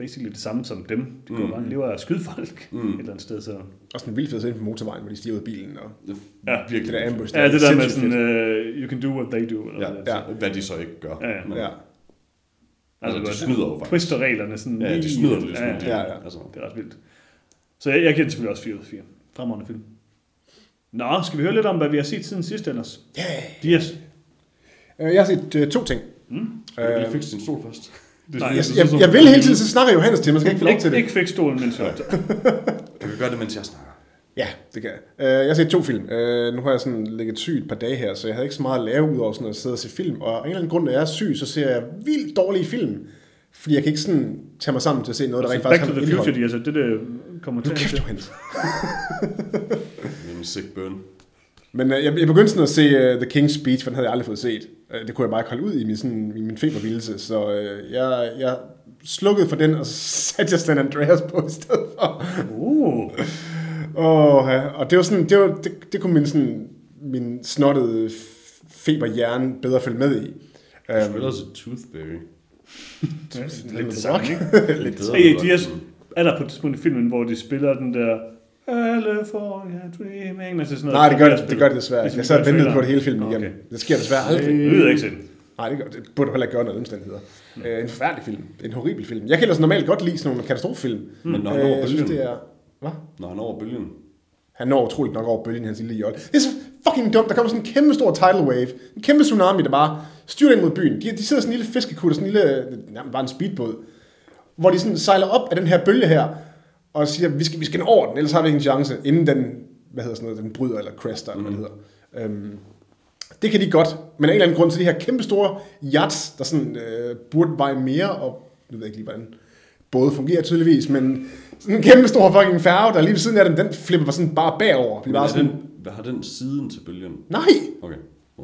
basically det samme som dem. De går Mm. bare og lever af at skyde folk Mm. et eller andet sted. Så. Også en vild fed scene på motorvejen, hvor de stiger ud af bilen. Og Det er Ja. virkelig det der ambush. Ja, det der med sådan, uh, you can do what they do. Eller Ja, ja, hvad de så ikke gør. Ja, ja. Men, Ja. Altså, de hvor- snyder jo faktisk. Twister reglerne sådan Ja, de snyder det lidt. Ja, ja, sådan, ja. Altså, Det er ret vildt. Så jeg, jeg giver den selvfølgelig også 4 ud af 4. Fremragende film. Nå, skal vi høre lidt om, hvad vi har set siden sidst ellers? Ja. Dias. Øh, Jeg har set øh, to ting. Mm. jeg vil Øh, lige fikse din stol først. Det Nej, jeg, jeg, jeg vil hele tiden, så snakker Johannes til, man skal ikke få lov til det. ikke fik stolen, mens optager. Du kan gøre det, mens jeg snakker. Ja, det kan jeg. Øh, Jeg har set to film. Øh, Nu har jeg sådan ligget syg et par dage her, så jeg havde ikke så meget at lave ud over sådan at sidde og se film. Og af en eller anden grund, når jeg er syg, så ser jeg vildt dårlige film. Fordi jeg kan ikke sådan tage mig sammen til at se noget, der rent Altså, faktisk Back to har the indhold. Future, Dias, er det, det kommer Nu til. kæft, til. Johannes. [LAUGHS] Min sick burn. Men øh, jeg, jeg begyndte sådan at se uh, The King's Speech, for den havde jeg aldrig fået set. Uh, det kunne jeg bare ikke holde ud i min, sådan, i min febervildelse. Så uh, jeg, jeg slukkede for den, og så [LAUGHS] satte jeg San Andreas på i stedet for. Uh, [LAUGHS] Åh, ja. og det var sådan, det, var, det, det kunne min, sådan, min snottede feberhjerne bedre følge med i. Du Um, spiller også Toothberry. lidt det samme, ikke? Lidt bedre. Hey, [LAUGHS] Dias, er der på et tidspunkt i filmen, hvor de spiller den der California Dreaming? Altså sådan noget, nej, det gør det, det gør det desværre ikke. Jeg sad og ventede på det hele filmen Okay. igennem. Det sker desværre aldrig. Det lyder ikke sådan. Nej, det, gør, det burde du heller ikke gøre under omstændigheder. Mm. Uh, en forfærdelig film. En horribel film. Jeg kan ellers normalt godt lide sådan nogle katastrofefilm. Men når Øh, han er over bølgen. det er... Hvad? Når han er over bølgen. Han når utroligt nok over bølgen, hans lille jolle. Det er så fucking dumt. Der kommer sådan en kæmpe stor tidal wave. En kæmpe tsunami, der bare styrer ind mod byen. De, de sidder sådan en lille fiskekutter, sådan en lille, jamen, bare en speedbåd. Hvor de sådan sejler op af den her bølge her, og siger, vi skal, vi skal nå over den, ellers har vi ikke en chance, inden den, hvad hedder sådan noget, den bryder, eller crester, eller hvad det hedder. Øhm, det kan de godt, men af en eller anden grund til de her kæmpe store yachts, der sådan øh, burde veje mere, og nu ved jeg ikke lige, hvordan både fungerer tydeligvis, men sådan en kæmpe stor fucking færge, der lige ved siden af dem, den flipper sådan bare bagover. Men bare sådan, den, hvad har den siden til bølgen? nej, Okay.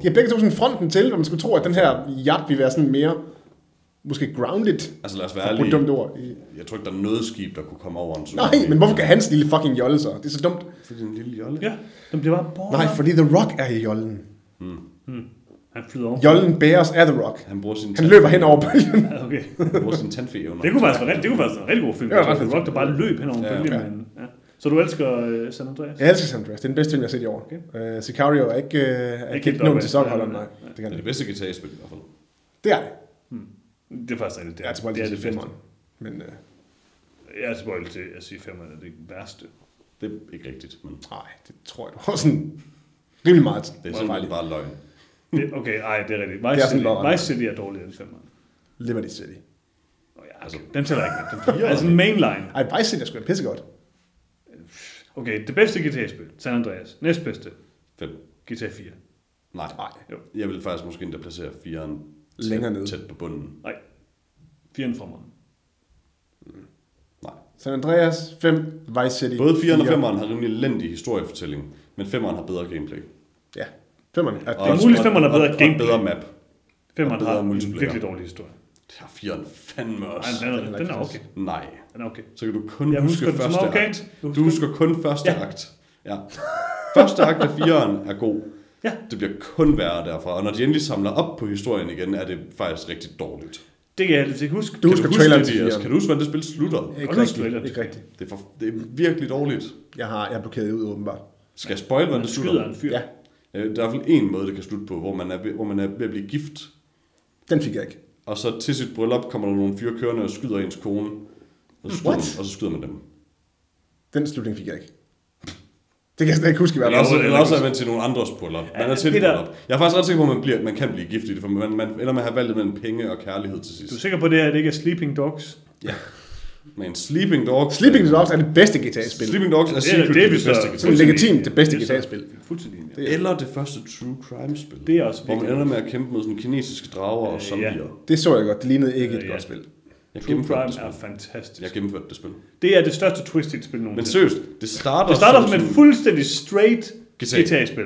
de har begge to sådan fronten til, hvor man skulle tro, at den her yacht ville være sådan mere, måske grounded, Altså lad os være ærlige. dumt ord. i- Jeg tror ikke, der er noget skib, der kunne komme over en Nej, men hvorfor kan hans lille fucking jolle så? Det er så dumt. Fordi en lille jolle. Ja, den bliver bare bordet. Nej, fordi The Rock er i jollen. Han flyder over. Jollen bæres af The Rock. Han bruger sin Han løber hen over bølgen. Ja, okay. Han bruger sin tandfeevner. Det kunne faktisk være, det kunne faktisk være en rigtig god film. Det var Ja, The. Rock, der bare løb hen over Ja, bølgen. ja. Ja. Så du elsker uh, San Andreas? Jeg elsker San Andreas. Det er den bedste film, jeg har set i år. Okay. Uh, Sicario er ikke, uh, er ikke til sokkeholderen, Ja, nej. ja. Det kan Det er det. det bedste guitarspil i hvert fald. Det er det. Det er faktisk rigtigt. Det Jeg er er, tilbøjelig det, er til det at sige femmeren. Men uh, Jeg er tilbøjelig til at sige, femmeren er det værste. Det er ikke rigtigt, men nej, det tror jeg, du har sådan rimelig meget. det er simpelthen bare løgn. Det, okay, ej, det er rigtigt. Det er Vice, City, lodret. Vice City er dårligere end 5'eren. Liberty City. Oh, ja, okay. Den tæller ikke med. Den, [LAUGHS] altså mainline. Ej, Vice City er sgu da pissegodt. Okay, det bedste GTA-spil, San Andreas. Næstbedste, 5. GTA 4. Nej. Nej. Jo. Jeg vil faktisk måske endda placere 4'eren Længere nede. tæt på bunden. Nej. 4'eren fremad. Nej. San Andreas, 5, Vice City. Både 4'eren og fire. 5'eren har rimelig elendig historiefortælling, men 5'eren har bedre gameplay. Ja, 5'eren. Er Og er muligt, og- 5'eren har bedre og- og gameplay. bedre map. 5'eren bedre har en virkelig dårlig historie. Det har 4'eren fandme også. Nej, den er, den er okay. Nej. Den er okay. Så kan du kun Jeg huske første okay. akt. Du Du husker husker kun første Ja. akt. Ja. Første akt af 4'eren er god. Ja. Det bliver kun værre derfra. Og når de endelig samler op på historien igen, er det faktisk rigtig dårligt. Det kan jeg heldigvis ikke huske. Du husker kan du traileren huske til Dias? 4'eren. Kan du huske, hvordan det spil slutter? Ikke Godt rigtigt. Ikke rigtigt. Det er, for, det er virkelig dårligt. Jeg har, jeg er blokeret ud, åbenbart. Skal jeg spoil, hvordan det skyder slutter? en fyr. Ja, Øh, Der er i hvert fald en måde, det kan slutte på, hvor man er ved, hvor man er ved at blive gift. den fik jeg ikke. Og så til sit bryllup kommer der nogle fyre kørende og skyder ens kone. Og så skyder, What? man, og så skyder man dem. Den slutning fik jeg ikke. Det kan jeg slet ikke huske i hvert fald. også, det er eller også er man til nogle andres bryllup. Man Ja, er til et Peter- bryllup. Jeg er faktisk ret sikker på, at man, bliver, man kan blive gift i det, for man, man ender med at have valget mellem penge og kærlighed til Du er sidst. sikker på det her, at det ikke er Sleeping Dogs? Ja. Men Sleeping Dogs... Sleeping Dogs er det bedste GTA-spil. Sleeping Dogs er det er- secret det er det, det så- bedste GTA-spil. legitimt det bedste Det er GTA-spil. Fuldstændig enig. Eller det første true crime-spil. Det er også Hvor man ender med at kæmpe mod sådan kinesiske drager og zombier. ja. Det så jeg godt. Det lignede ikke et ja. godt spil. Jeg True Crime det spil. er fantastisk. Jeg gennemførte det spil. Det er det største twist i et spil Men nogensinde. seriøst, det starter, Det starter som sådan- et fuldstændig straight GTA. GTA-spil.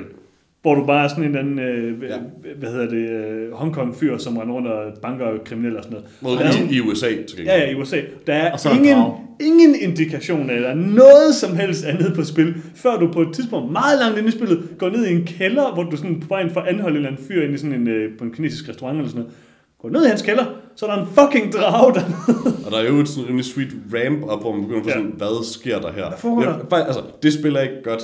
Hvor du bare er sådan en eller anden, øh, Ja. hvad hedder det, øh, Hongkong-fyr, som render rundt og banker og kriminelle og sådan noget. Er i, i USA til gengæld. Ja, ja, i USA. Der er, Og er ingen, ingen indikation af, at der er noget som helst andet på spil, før du på et tidspunkt meget langt inde i spillet går ned i en kælder, hvor du sådan på vejen for at anholde en eller anden fyr ind i sådan en, øh, på en kinesisk restaurant eller sådan noget. Går ned i hans kælder, så er der en fucking drage dernede. Og der er jo et sådan rimelig sweet ramp op, hvor man begynder at få Ja. sådan, hvad sker der her? Hvad? Det, er fa- altså, det spil er ikke godt.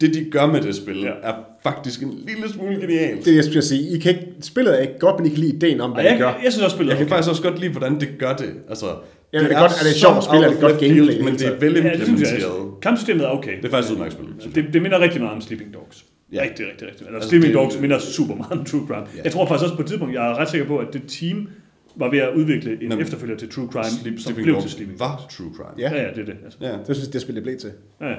Det, de gør med det spil, Ja. ja. er faktisk en lille smule genialt. Det jeg skulle sige. I kan ikke, spillet er ikke godt, men I kan lide ideen om, hvad Og det gør. jeg, jeg synes også, spillet Jeg er kan okay. faktisk også godt lide, hvordan det gør det. Altså, Ja, er det godt- er det sjovt at spille? Er det godt gameplay Men det det er vel Ja, det jeg. implementeret. Kampsystemet er okay. Det er faktisk et udmærket spil. jeg. Det, det minder rigtig meget om Sleeping Dogs. Ja. Ja. Rigtig, rigtig, rigtig. Eller Altså, Sleeping Dogs minder super meget om True Crime. Jeg tror faktisk også på et tidspunkt, jeg er ret sikker på, at det team var ved at udvikle en Men- efterfølger til True Crime, Sleep, som Sleeping blev Dogs til Sleeping var True Crime. Ja. Ja, ja, det er det. Altså. ja. Det synes jeg, det spil det blev til. Ja, ja.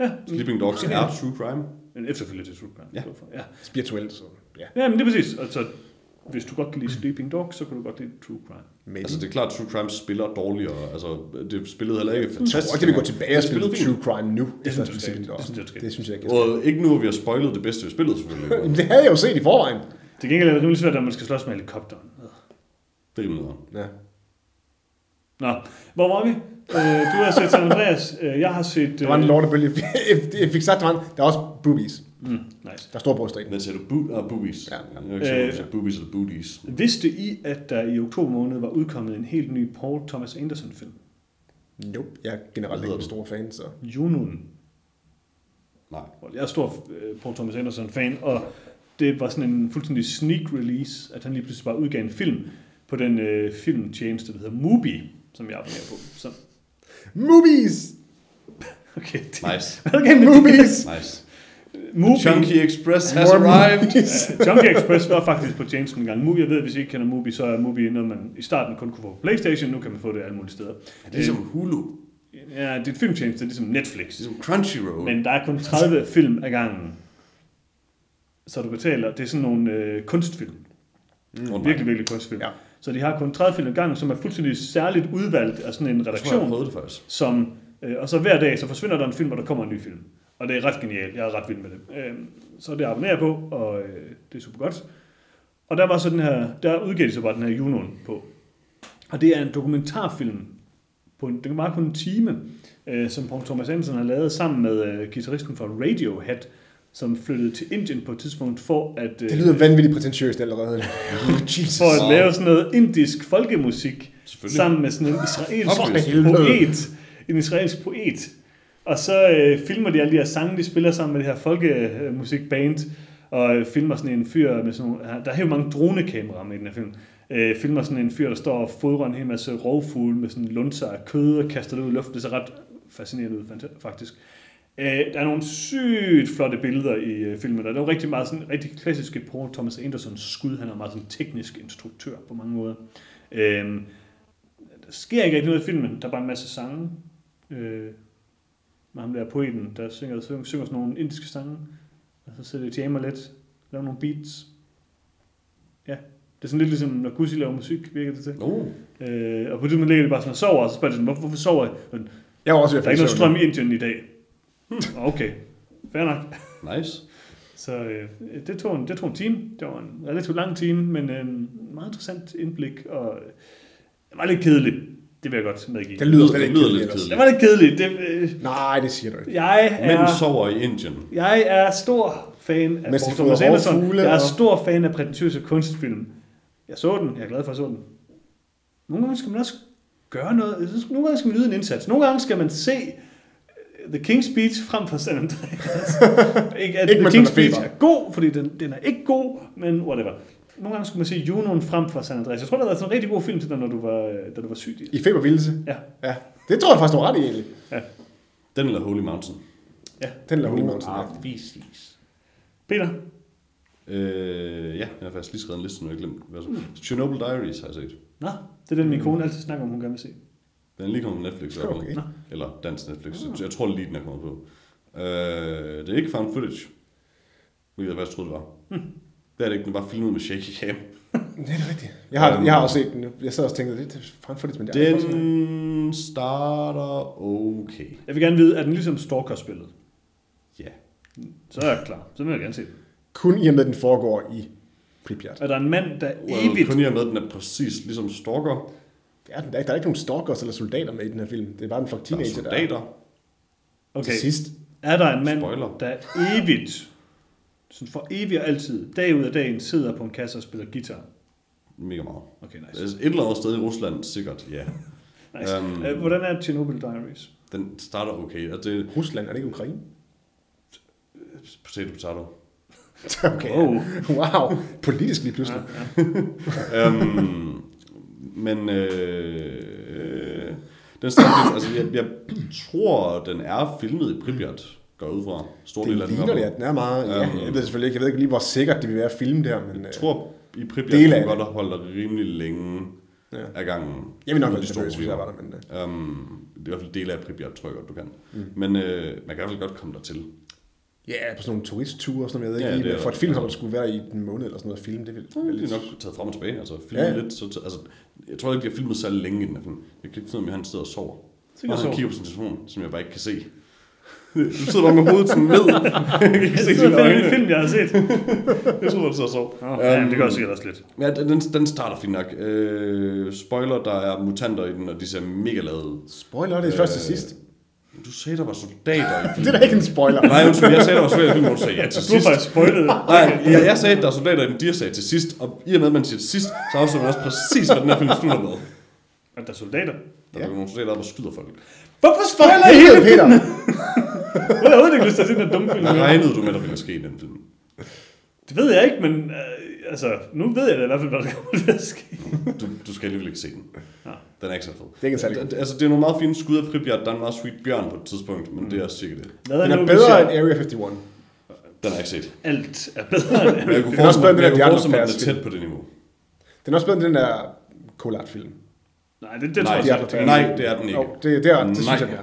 ja. Sleeping Dogs er True Crime. En efterfølger til True Crime. Ja. ja. Spirituelt, så ja. Ja, men det er præcis. Altså, hvis du godt kan lide Sleeping Dogs, så kan du godt lide True Crime. Men Altså, det er klart, at True Crime spiller dårligere. Altså, det spillede heller ikke jeg fantastisk. tror ikke, vi går tilbage og Det spille True Crime nu. Det synes jeg skal. Det synes jeg. Det synes jeg ikke. Og ikke nu, hvor vi har spoilet det bedste ved spillet, selvfølgelig. [LAUGHS] Det havde jeg jo set i forvejen. Til gengæld er det rimelig svært, at man skal slås med helikopteren. Det er rimelig noget. Ja. Nå, hvor var vi? Øh, du har set San Andreas. Øh, jeg har set... Der var en lortebølge. [LAUGHS] Jeg fik sagt, der var, en, der er også boobies. Mm, nice. Der er i den. Hvad siger du? Bo- ah, boobies. Ja. Jeg er ikke sikker, Øh, boobies eller booties. Vidste I, at der i oktober måned var udkommet en helt ny Paul Thomas Anderson-film? Nope. Jeg er generelt ikke en stor fan, så... Junun. Nej. Jeg er stor øh, Paul Thomas Anderson-fan, og det var sådan en fuldstændig sneak release, at han lige pludselig bare udgav en film på den øh, filmtjeneste, der hedder Mubi, som jeg abonnerer på. Så, Movies! [LAUGHS] okay, det, Nice. [LAUGHS] Hvad er med Movies! Nice. Mubi. Chunky Express has More arrived. Ja, Junkie [LAUGHS] Express var faktisk på tjenesten en gang. Mubi, jeg ved, hvis I ikke kender Mubi, så er Mubi noget, man i starten kun kunne få på Playstation. Nu kan man få det alle mulige steder. Er det ligesom Hulu? Ja, det er et filmtjeneste, ligesom Netflix. Ligesom Crunchyroll? Men der er kun 30 film ad gangen. Så du betaler, det er sådan nogle øh, kunstfilm. Oh, nej. Virkelig, virkelig kunstfilm. Ja. Så de har kun 30 film ad gangen, som er fuldstændig særligt udvalgt af sådan en Jeg tror, jeg redaktion. det faktisk. som, øh, og så hver dag, så forsvinder der en film, og der kommer en ny film. Og det er ret genialt. Jeg er ret vild med det. Øh, så det abonnerer jeg på, og øh, det er super godt. Og der var så den her, der udgav de så bare den her Junon på. Og det er en dokumentarfilm, på en, det kan bare kun en time, øh, som Paul Thomas Anderson har lavet sammen med øh, guitaristen fra Radiohead, som flyttede til Indien på et tidspunkt for at, øh, Det lyder vanvittigt prætentiøst allerede. Oh, [LAUGHS] Jesus. for at lave sådan noget indisk folkemusik sammen med sådan en israelsk poet. En israelsk poet. Og så øh, filmer de alle de her sange, de spiller sammen med det her folkemusikband, og øh, filmer sådan en fyr med sådan der er helt mange dronekameraer med i den her film. Øh, filmer sådan en fyr, der står og fodrer en hel masse rovfugle med sådan lunser af kød og kaster det ud i luften. Det ser ret fascinerende ud, faktisk. Øh, der er nogle sygt flotte billeder i øh, filmen, og der er jo rigtig meget sådan rigtig klassiske Paul Thomas Andersons skud. Han er meget sådan teknisk instruktør på mange måder. Øh, der sker ikke rigtig noget i filmen. Der er bare en masse sange. Øh, med ham der poeten, der synger, synger, synger sådan nogle indiske sange. Og så sidder de og jammer lidt, laver nogle beats. Ja, det er sådan lidt ligesom, når Gussi laver musik, virker det til. Oh. Øh, og på det tidspunkt ligger de bare sådan og sover, og så spørger de sådan, hvorfor, hvorfor sover jeg? Men, Jeg var også Der er ikke noget strøm i Indien i dag. Hmm. Okay, fair nok. Nice. [LAUGHS] Så øh, det, tog en, det tog en time. Det var en relativt lang time, men øh, meget interessant indblik, og øh, var lidt kedeligt. Det vil jeg godt medgive. Det lyder slet ikke lyder kedeligt lidt ellers. Det var lidt kedeligt. Det, øh, Nej, det siger du ikke. jeg, Mænd er, sover i Indien. jeg er stor fan af Mens Paul Thomas Anderson. Jeg er stor fan af prætentiøse kunstfilm. Jeg så den. Jeg er glad for, at jeg så den. Nogle gange skal man også gøre noget. Nogle gange skal man yde en indsats. Nogle gange skal man se øh, The King's Speech frem for San Andreas. [LAUGHS] ikke at Ikke The King's Speech er god, fordi den, den er ikke god, men whatever. Nogle gange skulle man se Junoen frem for San Andreas. Jeg tror, der var sådan en rigtig god film til dig, når du var, øh, da du var syg. I febervildelse? Ja. Ja. Det tror jeg faktisk, du ret i egentlig. Den eller Holy Mountain. Den laver Holy Mountain. ja. vis, vis. Peter? Øh, ja, jeg har faktisk lige skrevet en liste, nu jeg glemt. Hvad så? Chernobyl Diaries har jeg set. Nå, det er den, min kone altid snakker om, hun gerne vil se. Den er lige kommet på Netflix. Okay. Nå. Eller dansk Netflix. Jeg tror lige, den er kommet på. Øh, det er ikke found footage. Hvilket jeg faktisk troede, det var. Det er det ikke. Den var filmet med shaky cam. [LAUGHS] Det er rigtigt. Jeg har, jeg har også set den. Jeg sad også og tænkte, det er frem for det, men det er Den starter okay. Jeg vil gerne vide, er den ligesom Stalker-spillet? Ja. Så er jeg klar. Så vil jeg gerne se den. kun i og med, at den foregår i Pripyat. Er der en mand, der Well, evigt... kun i og med, at den er præcis ligesom Stalker. Ja, der, er, der er ikke nogen stalkers eller soldater med i den her film. Det er bare en fucking Der er teenager, der, soldater. Okay. til sidst. Er der en mand, Spoiler. der evigt, sådan for evigt og altid, dag ud af dagen, sidder på en kasse og spiller guitar? Mega meget. Okay, nice. Et eller andet sted i Rusland, sikkert, ja. [LAUGHS] nice. Um, Hvordan er Chernobyl Diaries? Den starter okay. Altså, det er Rusland, er det ikke Ukraine? potato potato. [LAUGHS] Okay. Wow. Wow. Politisk lige pludselig. [LAUGHS] øhm, men øh, den starter, altså, jeg, jeg tror, den er filmet i Pripyat, går ud fra. Stor del Det af den ligner i det, hvert at den er meget... Ja, Øhm. jeg ved selvfølgelig ikke, jeg ved ikke lige, hvor sikkert det vil være at filme der, men... øh, Jeg tror, i Pripyat kan godt det. dig rimelig længe Ja. af gangen. Jeg vil nok være store nervøs, hvis jeg var der, men... øh, Um, det er i hvert fald dele af Pripyat, tror jeg godt, du kan. Mm. Men øh, man kan vel godt komme der til. Ja, på sådan nogle turistture og sådan noget. Jeg ved Ja, ikke det er for et film, som det skulle være i en måned eller sådan noget at filme, det vil Det vel er lidt... nok taget frem og tilbage. Altså, filmet Ja. ja. lidt, så, altså, jeg tror ikke, de har filmet så længe i den her film. Jeg kan ikke finde ud af, om han sidder og sover. Sikkert og han kigger på sin telefon, som jeg bare ikke kan se. Du sidder bare med hovedet sådan ned. [LAUGHS] jeg kan ikke Jeg se dine og finder øjne. en film, jeg har set. Jeg tror, du sidder og sover. Oh, ja, det gør sikkert også lidt. Ja, den, den, den starter fint nok. Øh, spoiler, der er mutanter i den, og de ser mega lavet. Spoiler, det er først til sidst. Du sagde, der var soldater i [LAUGHS] Det filmen. er da ikke en spoiler. Nej, undskyld, jeg sagde, der var soldater i filmen, hvor du sagde ja til Du har sidst. faktisk spoilet. Nej, jeg, jeg sagde, der er soldater i den, de sagde til sidst, og i og med, at man siger til sidst, så afslører man også præcis, hvad den her film slutter med. At der er soldater. Der er nogle soldater, der skyder folk. Hvorfor spoiler I hele Peter. Jeg har overhovedet ikke lyst til at se den her dumme film. Hvad regnede du med, der ville ske i den film? Det ved jeg ikke, men øh, altså, nu ved jeg da i hvert fald, hvad der kommer til at ske. Du, du skal alligevel ikke se den. Den er ikke så fed. Det er ikke særlig god. Det- Altså, det er nogle meget fine skud af Pripyat. Der er en meget sweet bjørn på et tidspunkt, men det er også cirka det. Hvad Den er nu, bedre end jeg- Area 51. Den har jeg ikke set. Alt er bedre end Men jeg kunne Det er også bedre end den jeg der kunne forestille mig, at Diablo den er tæt på det niveau. Den er også bedre end den der Collard-film. Nej, det, det tror Nej, jeg ikke. Pass. nej, det er den ikke. Jo, det, det, er, det synes jeg, den er.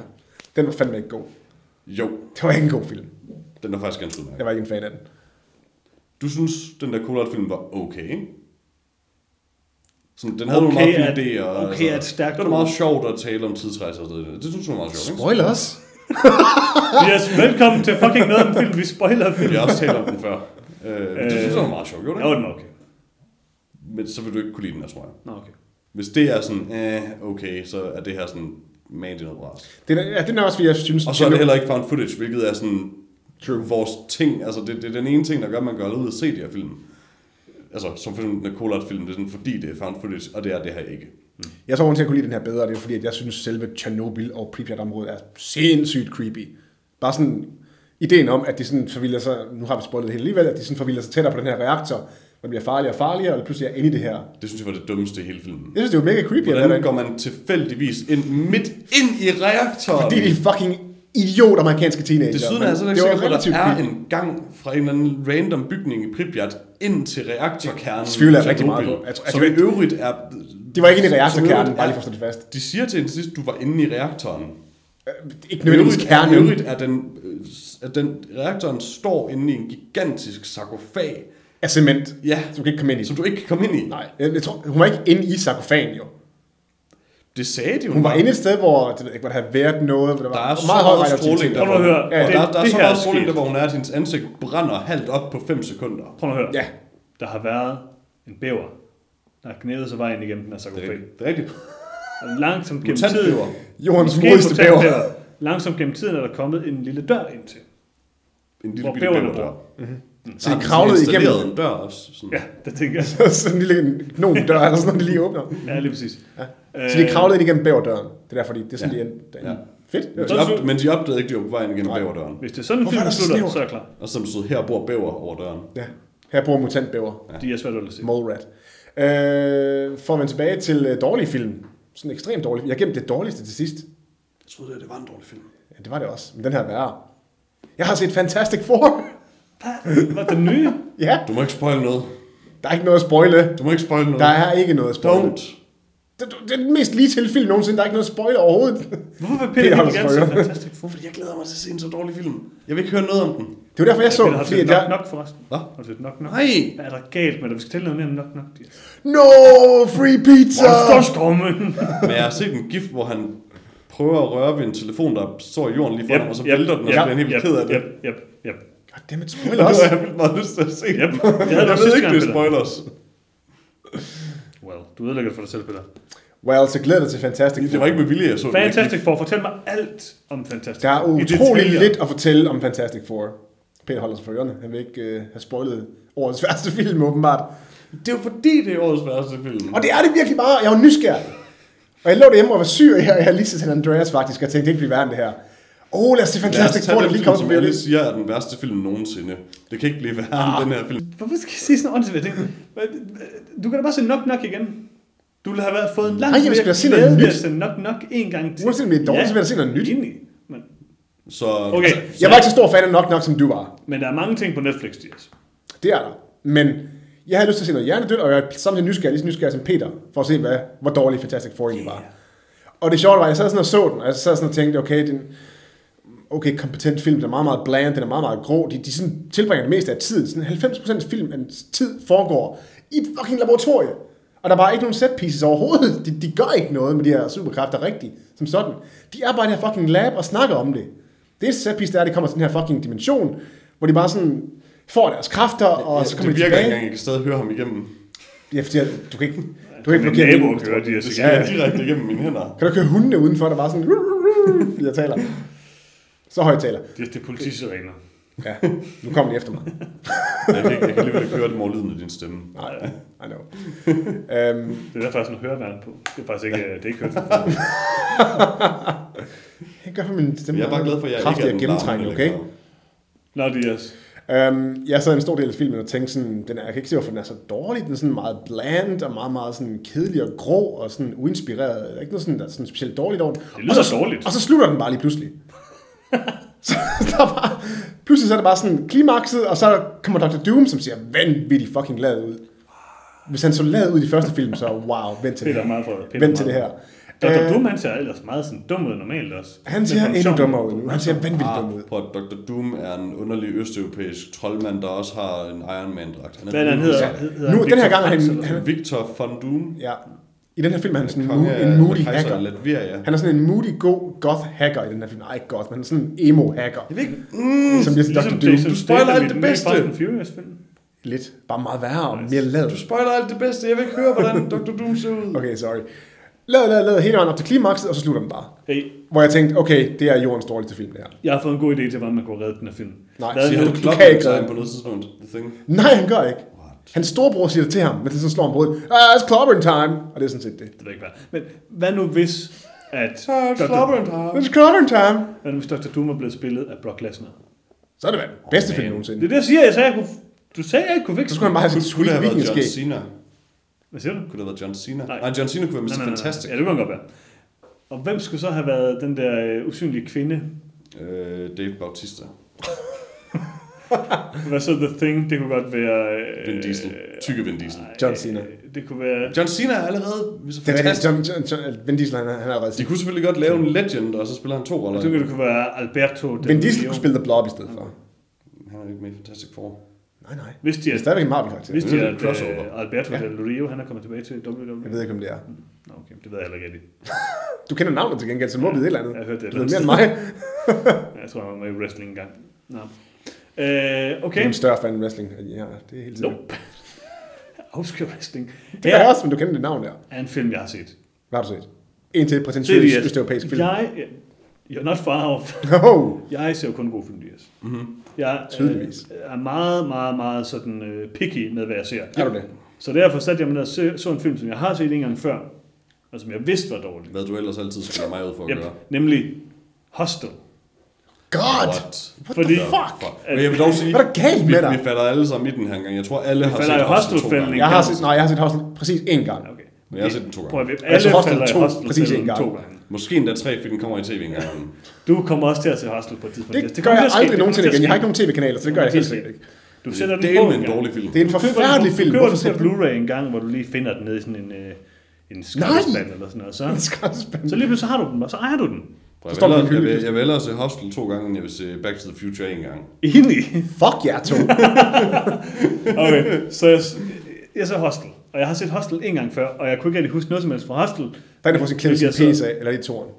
Den var fandme ikke god. Jo, Det var ikke en god film. den er faktisk ganske Jeg udmærket. var ikke en fan af den. Du synes, den der Collard-film var okay, ikke? Sådan, den havde Okay nogle meget fine idéer. okay er et stærkt Det var meget sjovt at tale om tidsrejser og noget. Det synes jeg var meget sjovt, ikke? Spoilers? [LAUGHS] Yes, velkommen til fucking noget om film. Vi spoiler film. Vi har også talt om den før. Øh, men det synes jeg var meget sjovt, gjorde det Jo, ikke? den var okay. Men så vil du ikke kunne lide den her, tror jeg. Nå, okay. Hvis det er sådan, eh, okay, så er det her sådan man i noget bras. Det er, ja, den er også, fordi jeg synes... Og så er det heller ikke found footage, hvilket er sådan True. vores ting. Altså, det, det er den ene ting, der gør, at man går ud og se de her film. Altså, som for eksempel den Collard-film, det er sådan, fordi det er found footage, og det er det her ikke. Jeg tror, til at kunne lide den her bedre, det er fordi, at jeg synes, selve Chernobyl og Pripyat-området er sindssygt creepy. Bare sådan ideen om, at de sådan forvilder sig, nu har vi spoilet det hele alligevel, at de sådan forvilder sig tættere på den her reaktor, det bliver farligere og farligere, og pludselig er inde i det her. Det synes jeg var det dummeste i hele filmen. Jeg synes, det jo mega creepy, at Hvordan der går man tilfældigvis ind midt ind i reaktoren? fordi de fucking idiot amerikanske teenager. Desuden er jeg så ikke det var sikker på, at der er en gang fra en eller anden random bygning i Pripyat ind til reaktorkernen. Det tvivler jeg rigtig meget på. Tror- jeg Som i øvrigt er... Det var ikke inde i reaktorkernen, bare lige for at det fast. De siger til en sidst, du var inde i reaktoren. Ikke nødvendigvis er, i kernen. øvrigt er den, øh, at den reaktoren står inde i en gigantisk sarkofag, Af cement, Ja. som du kan ikke komme ind i. som du ikke kan komme ind i. Nej, jeg, jeg tror, hun var ikke inde i sarkofagen jo. Det sagde de jo. Hun var inde et sted, hvor det ved ikke, hvor der havde været noget, hvor der var Der er så meget høj stråling der. Høre. Ja, Og det, der, der er så meget stråling der, hvor hun er, at hendes ansigt brænder halvt op på 5 sekunder. Prøv nu at høre. Ja, Der har været en bæver, der har knævet sig vejen igennem den her sarkofag. det er rigtigt. Og langsomt gennem tiden... Jordens modigste bæver. Langsomt gennem tiden er der kommet en lille dør ind til. En lille Hvor bitte bæverdør. bor. Så de kravlede igennem. en dør også. Sådan. Ja, det tænker jeg. [LAUGHS] sådan en lille gnomdør, eller sådan noget, de lige åbner. Ja, lige præcis. Ja. Så de kravlede ind igennem bæverdøren. Det er derfor, de, det er sådan, Ja. de endte derinde. Ja. Fedt. Men de, op, men de opdagede ikke, at de var på vejen igennem bæverdøren. Hvis det er sådan en film så slutter, snævert? så er jeg klar. Og så stod, her bor bæver over døren. Ja. Her bor mutantbæver. De er svært at se. Mole rat. Øh, for at vende tilbage til øh, dårlige film. Sådan ekstremt dårlige. Jeg gemte det dårligste til sidst. Jeg troede, det var en dårlig film. Ja, det var det også. Men den her er værre. Jeg har set Fantastic Four. Hvad er den nye? ja, Du må ikke spoil noget. der er ikke noget at spoile. Du må ikke spoil noget. Der er ikke noget at spoile. Don't. Det, det er den mest lige til film nogensinde. Der er ikke noget at spoile overhovedet. Hvorfor vil Peter ørerne. Fantastic Four? Fordi jeg glæder mig til at se en så dårlig film. Jeg vil ikke høre noget om den. Det var derfor, jeg så Peter den. har Fordi nok jeg... nok forresten. Hvad? Har du set nok nok? Nej. Hvad er der galt med det? Vi skal tælle noget mere om nok nok. No, free pizza! Monsterstormen! Men jeg har set en gif, hvor han prøver at røre ved en telefon, der står i jorden lige foran ham, og så vælter den, og så bliver han helt ked af det. Yep, yep, yep. Goddammit, [LAUGHS] Og spoiler det også. har jeg vildt meget lyst til at se. Yep. Jeg, Det havde jeg ved ikke, det er spoilers. Well, du ødelægger det for dig selv, Peter. Well, så glæder dig til Fantastic Det Four. var ikke med vilje, jeg så Fantastic Four, fortæl mig alt om Fantastic Der er Four. Utrolig lidt at fortælle om Fantastic Four. Peter holder sig for ørerne. Han vil ikke øh, have spoilet årets værste film, åbenbart. Det er jo fordi, det er årets værste film. Og det er det virkelig bare. Jeg var nysgerrig. Og jeg lå derhjemme og var syg, og jeg, jeg har lige set Andreas faktisk, og tænkte, det kan ikke blive værre end det her. Åh, oh, lad os se Fantastic Four, den der lige kommer som alle siger er den værste film nogensinde. Det kan ikke blive værre Ah. end den her film. Hvorfor skal jeg sige sådan åndssvagt ting? Du kan da bare se nok nok igen. Du ville have været fået en lang Nej, jeg da se noget glæde ved nyt. at se nok nok en gang til. Uanset om det er dårligt, så vil jeg se noget nyt. Enig. Men, Så okay, Jeg var ikke så stor fan af Knock Knock, som du var. men der er mange ting på Netflix, Dias. Det er der. Men jeg havde lyst til at se noget hjernedødt, og jeg er samtidig nysgerrig, lige så nysgerrig som Peter, for at se, hvad, hvor dårlig Fantastic Four egentlig var. Og det sjove var, at jeg sad sådan og så den, og jeg sad sådan og tænkte, okay, den okay, kompetent film, den er meget, meget bland, den er meget, meget grå. De, de sådan tilbringer det meste af tiden. Sådan 90% af filmens tid foregår i et fucking laboratorie. Og der er bare ikke nogen set pieces overhovedet. De, de gør ikke noget med de her superkræfter rigtigt, som sådan. De er bare i det her fucking lab og snakker om det. Det eneste set piece, der er, at de kommer til den her fucking dimension, hvor de bare sådan får deres kræfter, og så kommer det de virker ikke tilbage. engang, jeg kan stadig høre ham igennem. Ja, fordi du kan ikke, du kan ikke Min blokere nabo min- kører Dias Det igen. skal direkte igennem mine hænder. Kan du ikke høre hundene udenfor, der bare sådan, [LAUGHS] jeg taler. Så højt taler. Det, det er politisirener. Ja, nu kommer de efter mig. [LAUGHS] Jeg kan, ikke, jeg kan alligevel ikke høre dem over lyden af din stemme. Nej, I know. Øhm, Det er der faktisk en høreværn på. Det er faktisk ikke, det er ikke hørt. [LAUGHS] jeg gør for min stemme. Jeg er bare glad for, at jeg kraftig ikke er den gennemtrængende, larmende okay? Nå, Dias. Øhm, jeg sad en stor del af filmen og tænkte sådan, den er, jeg kan ikke se, hvorfor den er så dårlig. Den er sådan meget bland og meget, meget sådan kedelig og grå og sådan uinspireret. Der er ikke noget sådan, der er sådan specielt dårligt over den. Det lyder og så, dårligt. Og så slutter den bare lige pludselig. [LAUGHS] så der er bare, pludselig så er det bare sådan klimakset, og så kommer Dr. Doom, som ser vanvittigt fucking lavet ud. Hvis han så lavet ud i de første film, så wow, vent til Peter det er her. meget for Peter Vent til det her. Dr. Øh, Doom, han ser ellers meget sådan dum ud normalt også. Han ser endnu dummere ud nu. Han ser vanvittigt dum Ah, ud. på Dr. Doom er en underlig østeuropæisk troldmand, der også har en Iron Man-dragt. Han er Hvad er han hedder? Ja. hedder Nu, den her gang er han, Victor von Doom. ja, i den her film er han sådan en, mo- af- en moody hacker. Latveria. Han er sådan en moody, god goth hacker i den her film. Nej, ikke goth, men han er sådan en emo hacker. Jeg ved ikke, mm, Som til Dr. Ligesom Doom. Du spoiler alt det den bedste. Fast and Furious film. Lidt. Bare meget værre og mere lavet. du spoiler alt det bedste. Jeg vil ikke høre, hvordan [LAUGHS] Dr. Doom ser ud. Okay, sorry. Lavet, lavet, lavet hele vejen op til klimakset, og så slutter den bare. Hey, Hvor jeg tænkte, okay, det er jordens dårligste film, det her. jeg har fået en god idé til, hvordan man kunne redde den her film. Nej, Hvad Siger nu? han du Clock kan ikke redde på noget tidspunkt? The Thing. Nej, han gør ikke. Hans storebror siger det til ham, men det så slår han på hovedet. Ah, it's clobbering time. Og det er sådan set det. Det ved ikke hvad. Men hvad nu hvis, at Dr. It's clobbering time. hvad nu hvis Dr. Doom er blevet spillet af Brock Lesnar? Så er det været bedste film nogensinde. Det er det, jeg siger. Jeg sagde, jeg kunne, du sagde, jeg ikke kunne fikse Så skulle han bare have sit sweet have været John vikingskæg. Cena? Hvad siger du? Kunne det have været John Cena? Nej. Nej, John Cena kunne være Mr. Fantastic. Ja, det kunne han godt være. Og hvem skulle så have været den der øh, usynlige kvinde? Øh, Dave Bautista. [LAUGHS] [LAUGHS] Hvad så The Thing? Det kunne godt være... øh, Vin Diesel. Tykke Vin Diesel. John Cena. Det kunne være... John Cena er allerede Det er. John, John, John, Vin Diesel, han er, han er allerede De kunne selvfølgelig godt lave en Legend, og så spiller han to Jeg roller. det kunne være Alberto Del Vin Diesel kunne spille The Blob i stedet for. Han er ikke med i Fantastic Four. Nej, nej. Hvis de Det er stadigvæk en Marvel-karakter. hvis de Det er er et crossover. at, uh, Alberto Ja. Del Rio, han er kommet tilbage til WWE. Jeg ved ikke, om det er. Nå, okay, det ved jeg heller ikke. [LAUGHS] Du kender navnet til gengæld, så må vide et eller andet. Jeg har hørt det et Du ved mere end mig. [LAUGHS] Jeg tror, han var med i wrestling engang. Nå. Øh, Du okay. er en større fan af wrestling. Ja, det er helt sikkert. Nope. [LAUGHS] Afskyr wrestling. Det jeg også, men du kender det navn der. er en film, jeg har set. Hvad har du set? En til Det prætentiøs er østeuropæisk film. Jeg, you're not far off. [LAUGHS] Oh, Jeg ser jo kun gode film, Dias. Mm-hmm. Jeg Tydeligvis. øh, er meget, meget, meget sådan øh, picky med, hvad jeg ser. er du det? Så derfor satte jeg mig ned og så, så en film, som jeg har set en gang før, og som jeg vidste var dårlig. Hvad du ellers altid skiller mig ud for at Yep. gøre. Nemlig Hostel. God! What? Fordi Fuck! Men jeg vil dog sige, Hvad er der galt vi, med dig? vi falder alle sammen i den her gang. Jeg tror, alle har falder set i Hostel to Hostel-fælden, gange. ikke? Jeg har set, nej, jeg har set Hostel præcis én gang. Okay. Men jeg har set den to gange. Prøv at alle så Hostel falder i to, Hostel præcis en gang. to gange. Måske endda tre, fordi den kommer i tv en gang. Du kommer også til at se Hostel på et tidspunkt. Det, Yes, gør kommer til jeg aldrig Det nogensinde igen. Jeg har ikke nogen tv-kanaler, så det gør jeg helt sikkert ikke. Du sætter Det den er på en en dårlig film. Det er en forfærdelig film. Du køber den på Blu-ray en gang, hvor du lige finder den nede i sådan en, øh, en skraldespand eller sådan noget. Så, skraldespand? så lige pludselig så har du den, og så ejer du den. Jeg står vil, jeg, vil, jeg vil hellere se Hostel to gange, end jeg vil se Back to the Future en gang. Enig. Fuck jer to. [LAUGHS] Okay, så jeg, jeg så Hostel. Og jeg har set Hostel en gang før, og jeg kunne ikke rigtig huske noget som helst fra Hostel. Der er der får sin Hvilket sin pæs så- af, eller i toren.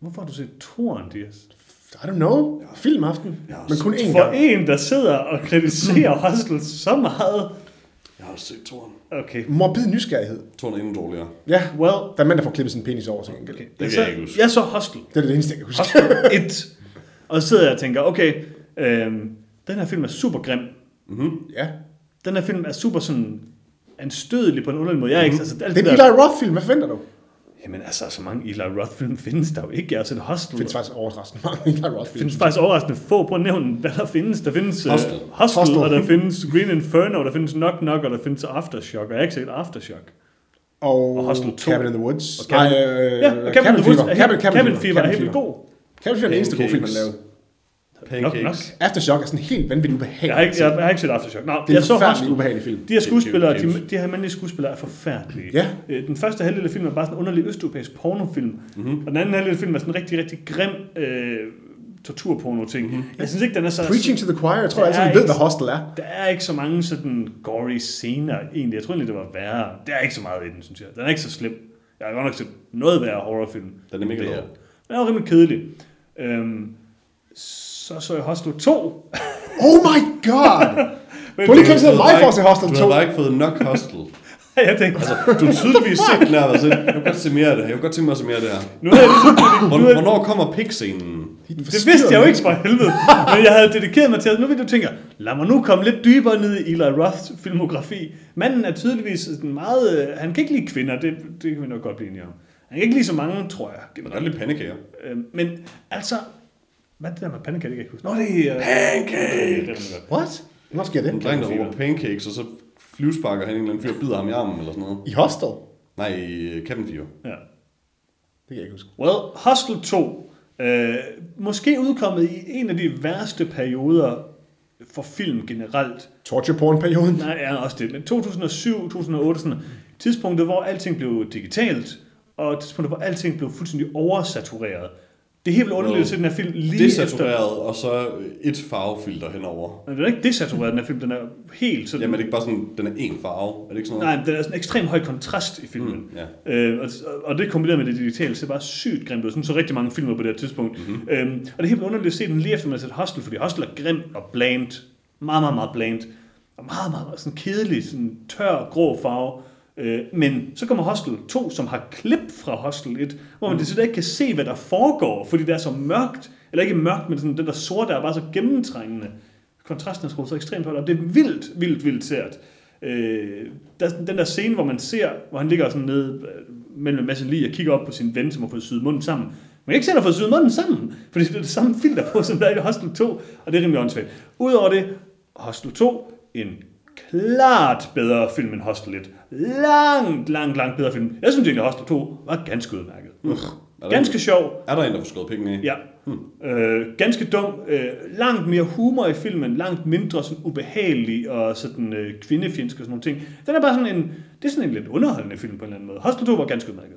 Hvorfor har du set Toren, Dias? I don't know. Filmaften. Men kun én For gang. en, der sidder og kritiserer [LAUGHS] Hostel så meget. Jeg har også set Toren. Okay, Morbid nysgerrighed. Toren er endnu dårligere. Ja, well, der er mand, der får klippet sin penis over til gengæld. okay. kan så, jeg ikke huske. jeg så Hostel. Det er det eneste, jeg kan huske. Hostel 1. Og så sidder jeg og tænker, okay, øhm, den her film er super grim. Ja. Den her film er super sådan anstødelig på en underlig måde. Jeg er ikke, altså, alt Det er det en Eli Roth-film. Hvad forventer du? Jamen altså, så mange Eli Roth-film findes der jo ikke. Set Hostel. Det findes faktisk overraskende mange Eli Roth-film. findes faktisk overraskende få. Prøv at nævne, hvad der findes. Der findes uh, Hostel. Hostel, Hostel. og der findes Green Inferno, der findes Knock Knock, og der findes Aftershock. Og jeg har ikke set Aftershock. Og, Og Hostel 2. Cabin in the Woods. Og Cabin- Nej, øh, Ja, og Cabin, Cabin, Fever. Cabin, Cabin, Cabin Fever er helt god. Cabin Fever er den eneste gode film, man Pancakes. Nok, nok. Aftershock er sådan helt vanvittigt ubehagelig. Jeg har ikke, jeg, jeg har ikke set Aftershock. Nå, det er jeg en så forfærdelig ubehagelig film. De her skuespillere, de, de her mandlige skuespillere er forfærdelige. Ja. Øh, Den første halvdel af filmen er bare sådan en underlig østeuropæisk pornofilm. Mm-hmm. Og den anden halvdel af filmen er sådan en rigtig, rigtig grim øh, torturporno-ting. Mm-hmm. Jeg synes ikke, den er så... Preaching to the choir. Jeg tror, er sammen ved, hvad Hostel er. Der er ikke så mange sådan gory scener egentlig. Jeg tror egentlig, det var værre. Der er ikke så meget i den, synes jeg. Den er ikke så slem. Jeg har godt nok set noget værre horrorfilm. Den er mega her. Den er jo rimelig kedelig. Øhm, så så jeg Hostel 2. Oh my god! [LAUGHS] Men Prøv lige at det- kritisere mig for at se Hostel Du 2. har bare ikke fået nok Hostel. [LAUGHS] jeg tænkte, altså, Du har tydeligvis set den her, og så jeg vil godt se mere af det her. Jeg vil godt tænke mig at se mere af det her. nu er jeg ligesom... [LAUGHS] Hvor, Nu er, hvornår kommer pik-scenen? det vidste jeg jo ikke for helvede. Men jeg havde dedikeret mig til, at nu vil du tænke, lad mig nu komme lidt dybere ned i Eli Roths filmografi. Manden er tydeligvis sådan meget... øh, Han kan ikke lide kvinder, det, det kan vi nok godt blive enige om. Han kan ikke lide så mange, tror jeg. Kan godt lide pandekager. Øh, men altså... Hvad er det der med kan jeg ikke huske. Nå, det er... Pancakes! What? Hvornår sker En det? dreng, der råber pancakes, og så flyvesparker han en eller anden fyr og bider ham i armen eller sådan noget. I Hostel? Nej, i øh, Cabin Fever. Ja. Det kan jeg ikke huske. Well, Hostel 2, øh, måske udkommet i en af de værste perioder for film generelt. Torture porn-perioden. Nej, ja, også det. Men 2007, 2008, sådan tidspunktet, hvor alting blev digitalt, og tidspunktet, hvor alting blev fuldstændig oversatureret. Det er helt vildt underligt at se den her film lige efter... Desatureret, og så et farvefilter henover. Men den er ikke desatureret, den her film. Den er helt sådan... Jamen er det ikke bare sådan, den er én farve? Er det ikke sådan Nej, noget? den er sådan en ekstremt høj kontrast i filmen. Mm, Mm, øh, og, og det kombineret med det digitale, ser bare sygt grimt ud. Sådan så rigtig mange filmer på det her tidspunkt. Mhm. Mm-hmm. Øhm, og det er helt underligt at se den lige efter, man har set Hostel, fordi Hostel er grim og bland. Meget, meget, meget bland. Og meget, meget, meget sådan kedelig, sådan tør, grå farve. Øh, men så kommer Hostel 2, som har klip fra Hostel 1, hvor man mm. ikke kan se, hvad der foregår, fordi det er så mørkt. Eller ikke mørkt, men sådan den der sorte er bare så gennemtrængende. Kontrasten er skruet så ekstremt højt op. Det er vildt, vildt, vildt sært. Øh, der er den der scene, hvor man ser, hvor han ligger sådan nede øh, mellem en masse lige og kigger op på sin ven, som har fået syet munden sammen. Man kan ikke se, at han har fået syet munden sammen, fordi det er det samme filter på, som der er i Hostel 2, og det er rimelig åndssvagt. Udover det, Hostel 2, en klart bedre film end Hostel 1. Langt, langt, langt bedre film. Jeg synes egentlig, Hostel 2 var ganske udmærket. Der Ganske en, sjov. Er der en, der får skåret penge af? Ja, Hmm. Øh, ganske dum. Øh, langt mere humor i filmen, langt mindre sådan ubehagelig og sådan øh, kvindefjendsk og sådan nogle ting. Den er bare sådan en, det er sådan en lidt underholdende film på en eller anden måde. Hostel 2 var ganske udmærket.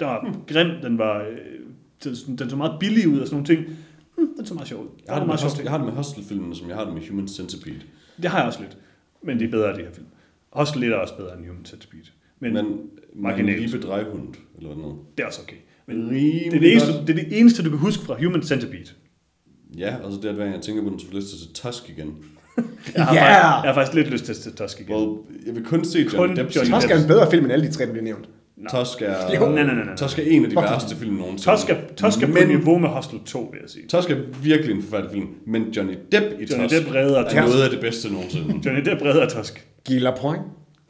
Den var hmm. grim, den var, øh, den, den så meget billig ud og sådan nogle ting. Hmm, den så meget sjov ud. Jeg har, Den det var med, hostel, jeg har det med Hostel-filmene, som jeg har det med Human Centipede. Det har jeg også lidt. Men det er bedre, de her film. Hostel lidt også bedre end Human Centipede. Men, Men, men men marginalt. Liebe Drejhund, eller noget. det er også okay. Men Rimelig det, er det, eneste, det er det eneste, du kan huske fra Human Centipede. Ja, altså det er, at hver gang jeg tænker på den, så lyst til at se Tusk igen. [LAUGHS] Jeg har, Ja! faktisk, jeg har faktisk lidt lyst til at se Tusk igen. Well, jeg vil kun se Kun Johnny Depp. Johnny Tusk er en bedre film end alle de tre, der bliver nævnt. Tusk er, Jo. Nej, nej, nej, nej. Tusk er en af de Fuck. værste film nogensinde. Tusk er, Tusk er på Men- niveau med Hostel 2, vil jeg sige. Tusk er virkelig en forfærdelig film, men Johnny Depp i Johnny Tusk Depp redder er Tusk. noget af det bedste nogensinde. Johnny Depp redder Tusk. Gila Point.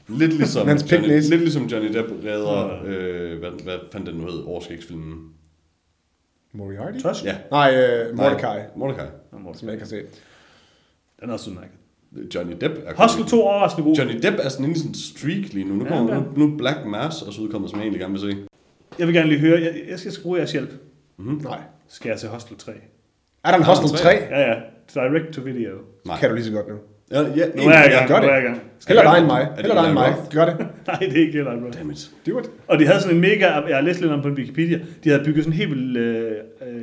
Lidt ligesom, Johnny, lidt ligesom Johnny Depp redder, øh, hvad, hvad fandt den nu hed, overskægsfilmen? Moriarty? Tusk? Ja. Nej, uh, Mordecai, Nej, Mordecai. Morten. som jeg ikke har set. Den er også udmærket. Johnny Depp er Hostel 2 er overraskende god. Johnny Depp er sådan i sådan en streak lige nu. Nu, Ja, kommer, ja. nu, nu Black Mass også udkommet, som jeg egentlig gerne vil se. Jeg vil gerne lige høre, jeg, jeg skal bruge jeres hjælp. Nej. Skal jeg se Hostel 3? Er der en Hostel en 3? tre? Ja, ja. Direct to video. Nej. Kan du lige så godt nu. Ja, ja, Nu er jeg i gang. gør Nu det. er jeg gang. Heller dig end mig. det Heller dig end mig. Gør det. Nej, det er ikke Eli Roth. Dammit. Do it. Og de havde sådan en mega, jeg har læst lidt om på en Wikipedia, de havde bygget sådan en helt vildt øh,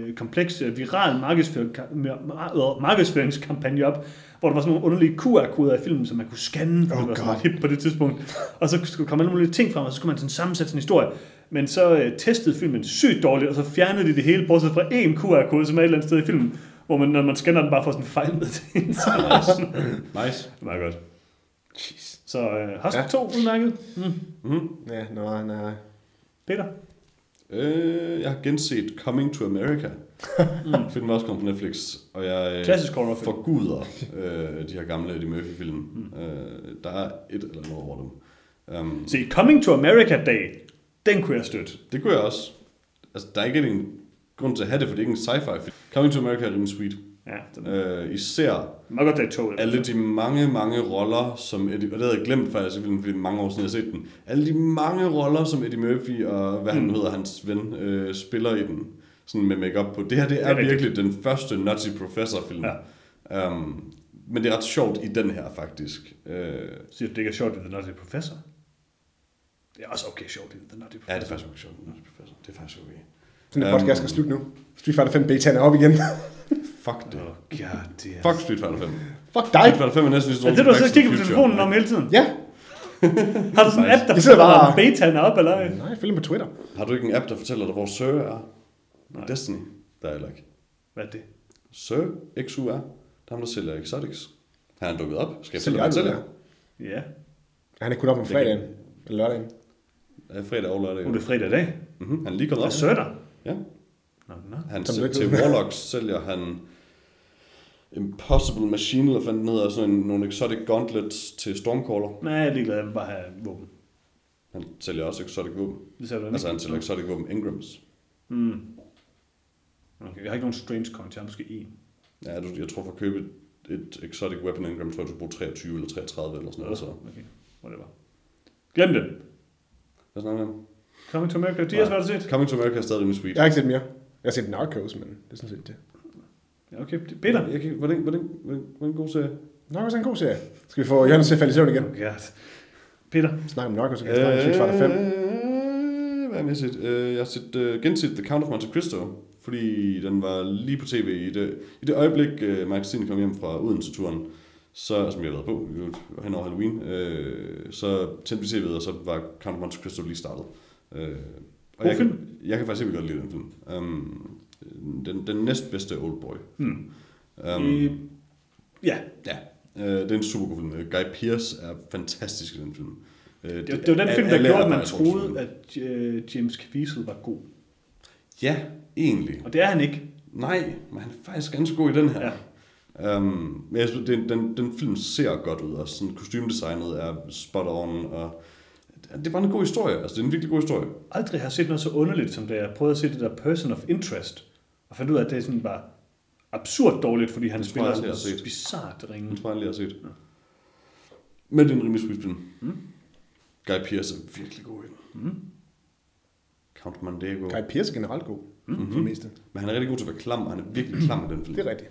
øh, kompleks, øh, viral markedsføring, mar- markedsføringskampagne op, hvor der var sådan nogle underlige QR-koder i filmen, som man kunne scanne, Oh det var sådan hip på det tidspunkt. Og så skulle komme alle mulige ting frem, og så skulle man sådan sammensætte sådan en historie. Men så øh, testede filmen sygt dårligt, og så fjernede de det hele, bortset fra én QR-kode, som er et eller andet sted i filmen, hvor man, når man scanner den, bare får sådan en fejl med til. Så det var sådan- [LAUGHS] Nice. det var godt. Så øh, Hostel Ja. 2 udmærket. Mm. Ja, nej, nej. Peter? Øh, jeg har genset Coming to America. [LAUGHS] mm. Filmen også kommet på Netflix, og jeg øh, Klassisk forguder øh, de her gamle Eddie Murphy-film. Mm. Øh, der er et eller andet over dem. Um, Se, Coming to America Day, den kunne jeg støtte. det kunne jeg også. Altså, der er ikke en grund til at have det, for det er ikke en sci-fi film. Coming to America er rimelig sweet. Ja, den Øh, især meget godt, det toget. alle de mange, mange roller, som Eddie, og det havde jeg glemt faktisk i fordi det er mange år siden, jeg har set den. Alle de mange roller, som Eddie Murphy og hvad han Mm. hedder, hans ven, øh, spiller i den, sådan med makeup på. Det her, det er, Det er rigtigt. virkelig den første Nutty Professor-film. Ja. Um, men det er ret sjovt i den her, faktisk. Øh, Siger du, det ikke er sjovt i The Nutty Professor? Det er også okay sjovt i The Nutty Professor. ja, det er faktisk okay sjovt, Nutty Professor. Det er faktisk okay. Sådan en Øhm, podcast skal slutte nu. Street Fighter 5 betaen er op igen. [LAUGHS] Fuck det. Oh, god damn. Fuck Street Fighter 5. Fuck dig. Street Fighter 5 er næsten lige så Er det, du har så kigget på telefonen om hele tiden? Ja. Har du sådan en app, der fortæller dig, bare- om betaen er op, eller ej? Nej, følg med på Twitter. Har du ikke en app, der fortæller dig, hvor Sir er? Nej. Destiny. Der er heller ikke. Hvad er det? Sir, XUR, der er ham, der sælger exotics. Han er dukket op. Skal jeg Sælger fortælle, hvad han han sælger? Ja. Han er kun op om fredagen. Eller lørdagen. Ja, fredag og lørdag. Nu er det fredag i dag. Mm-hmm. Han er lige kommet op. søger Ja. Nå, nå. Han, til, til Warlocks sælger han Impossible Machine, eller hvad fanden den hedder, sådan en, nogle exotic gauntlets til Stormcaller. Nej, jeg er ligeglad, jeg vil bare have våben. Han sælger også exotic våben. Det du Altså ikke? han sælger exotic våben Ingrams. Mm. Okay, jeg har ikke nogen strange coins, jeg har måske en. Ja, du, jeg tror for at købe et, et exotic weapon Ingram, tror jeg, du skal bruge 23 eller 33 eller sådan noget. Så. Okay, whatever. Glem det. Hvad snakker vi om? Coming to America. Dias, hvad har du set? Coming to America er stadig rimelig sweet. Jeg har ikke set mere. Jeg har set Narcos, men det er sådan set det. Ja, okay. Peter. Jeg kan, hvordan, hvordan, hvordan, hvordan god serie? Narcos er en god serie. Skal vi få Johannes til at falde i søvn igen? Oh God. Peter. Snak om Narcos, så kan jeg snakke om Fighter 5. Øh, Hvad har jeg set? Øh, Jeg har set, uh, genset The Count of Monte Cristo, fordi den var lige på tv i det, i det øjeblik, uh, magasinet kom hjem fra Odense-turen, så, som jeg har været på hen over Halloween, øh, så tændte vi tv'et, og så var Count of Monte Cristo lige startet. Øh, og jeg, film. Kan, jeg kan faktisk ikke godt lide den film. Um, den, den næstbedste Oldboy. Hmm. Um, I, ja, Ja, øh, det er en super god film. Guy Pearce er fantastisk i den film. Øh, det, det var den film, der gjorde, at man troede, også- at øh, James Caviezel var god. Ja, egentlig. Og det er han ikke. Nej, men han er faktisk ganske god i den her. Ja. Um, men jeg synes, den, den, den film ser godt ud, og sådan, kostymedesignet er spot on, og det er bare en god historie. Altså, det er en virkelig god historie. Aldrig har set noget så underligt, som da jeg prøvede at se det der Person of Interest. Og fandt ud af, at det er sådan bare absurd dårligt, fordi han Det spiller jeg jeg har sådan set. bizarrt ringe. Den tror jeg jeg har set. Men det er en rimelig sweet film. Mm. Guy Pearce er virkelig god i den. Count Mandego. Kai Pierce er generelt god. Mm-hmm. For det meste. Men han er rigtig god til at være klam, og han er virkelig klam i den film. Det er rigtigt.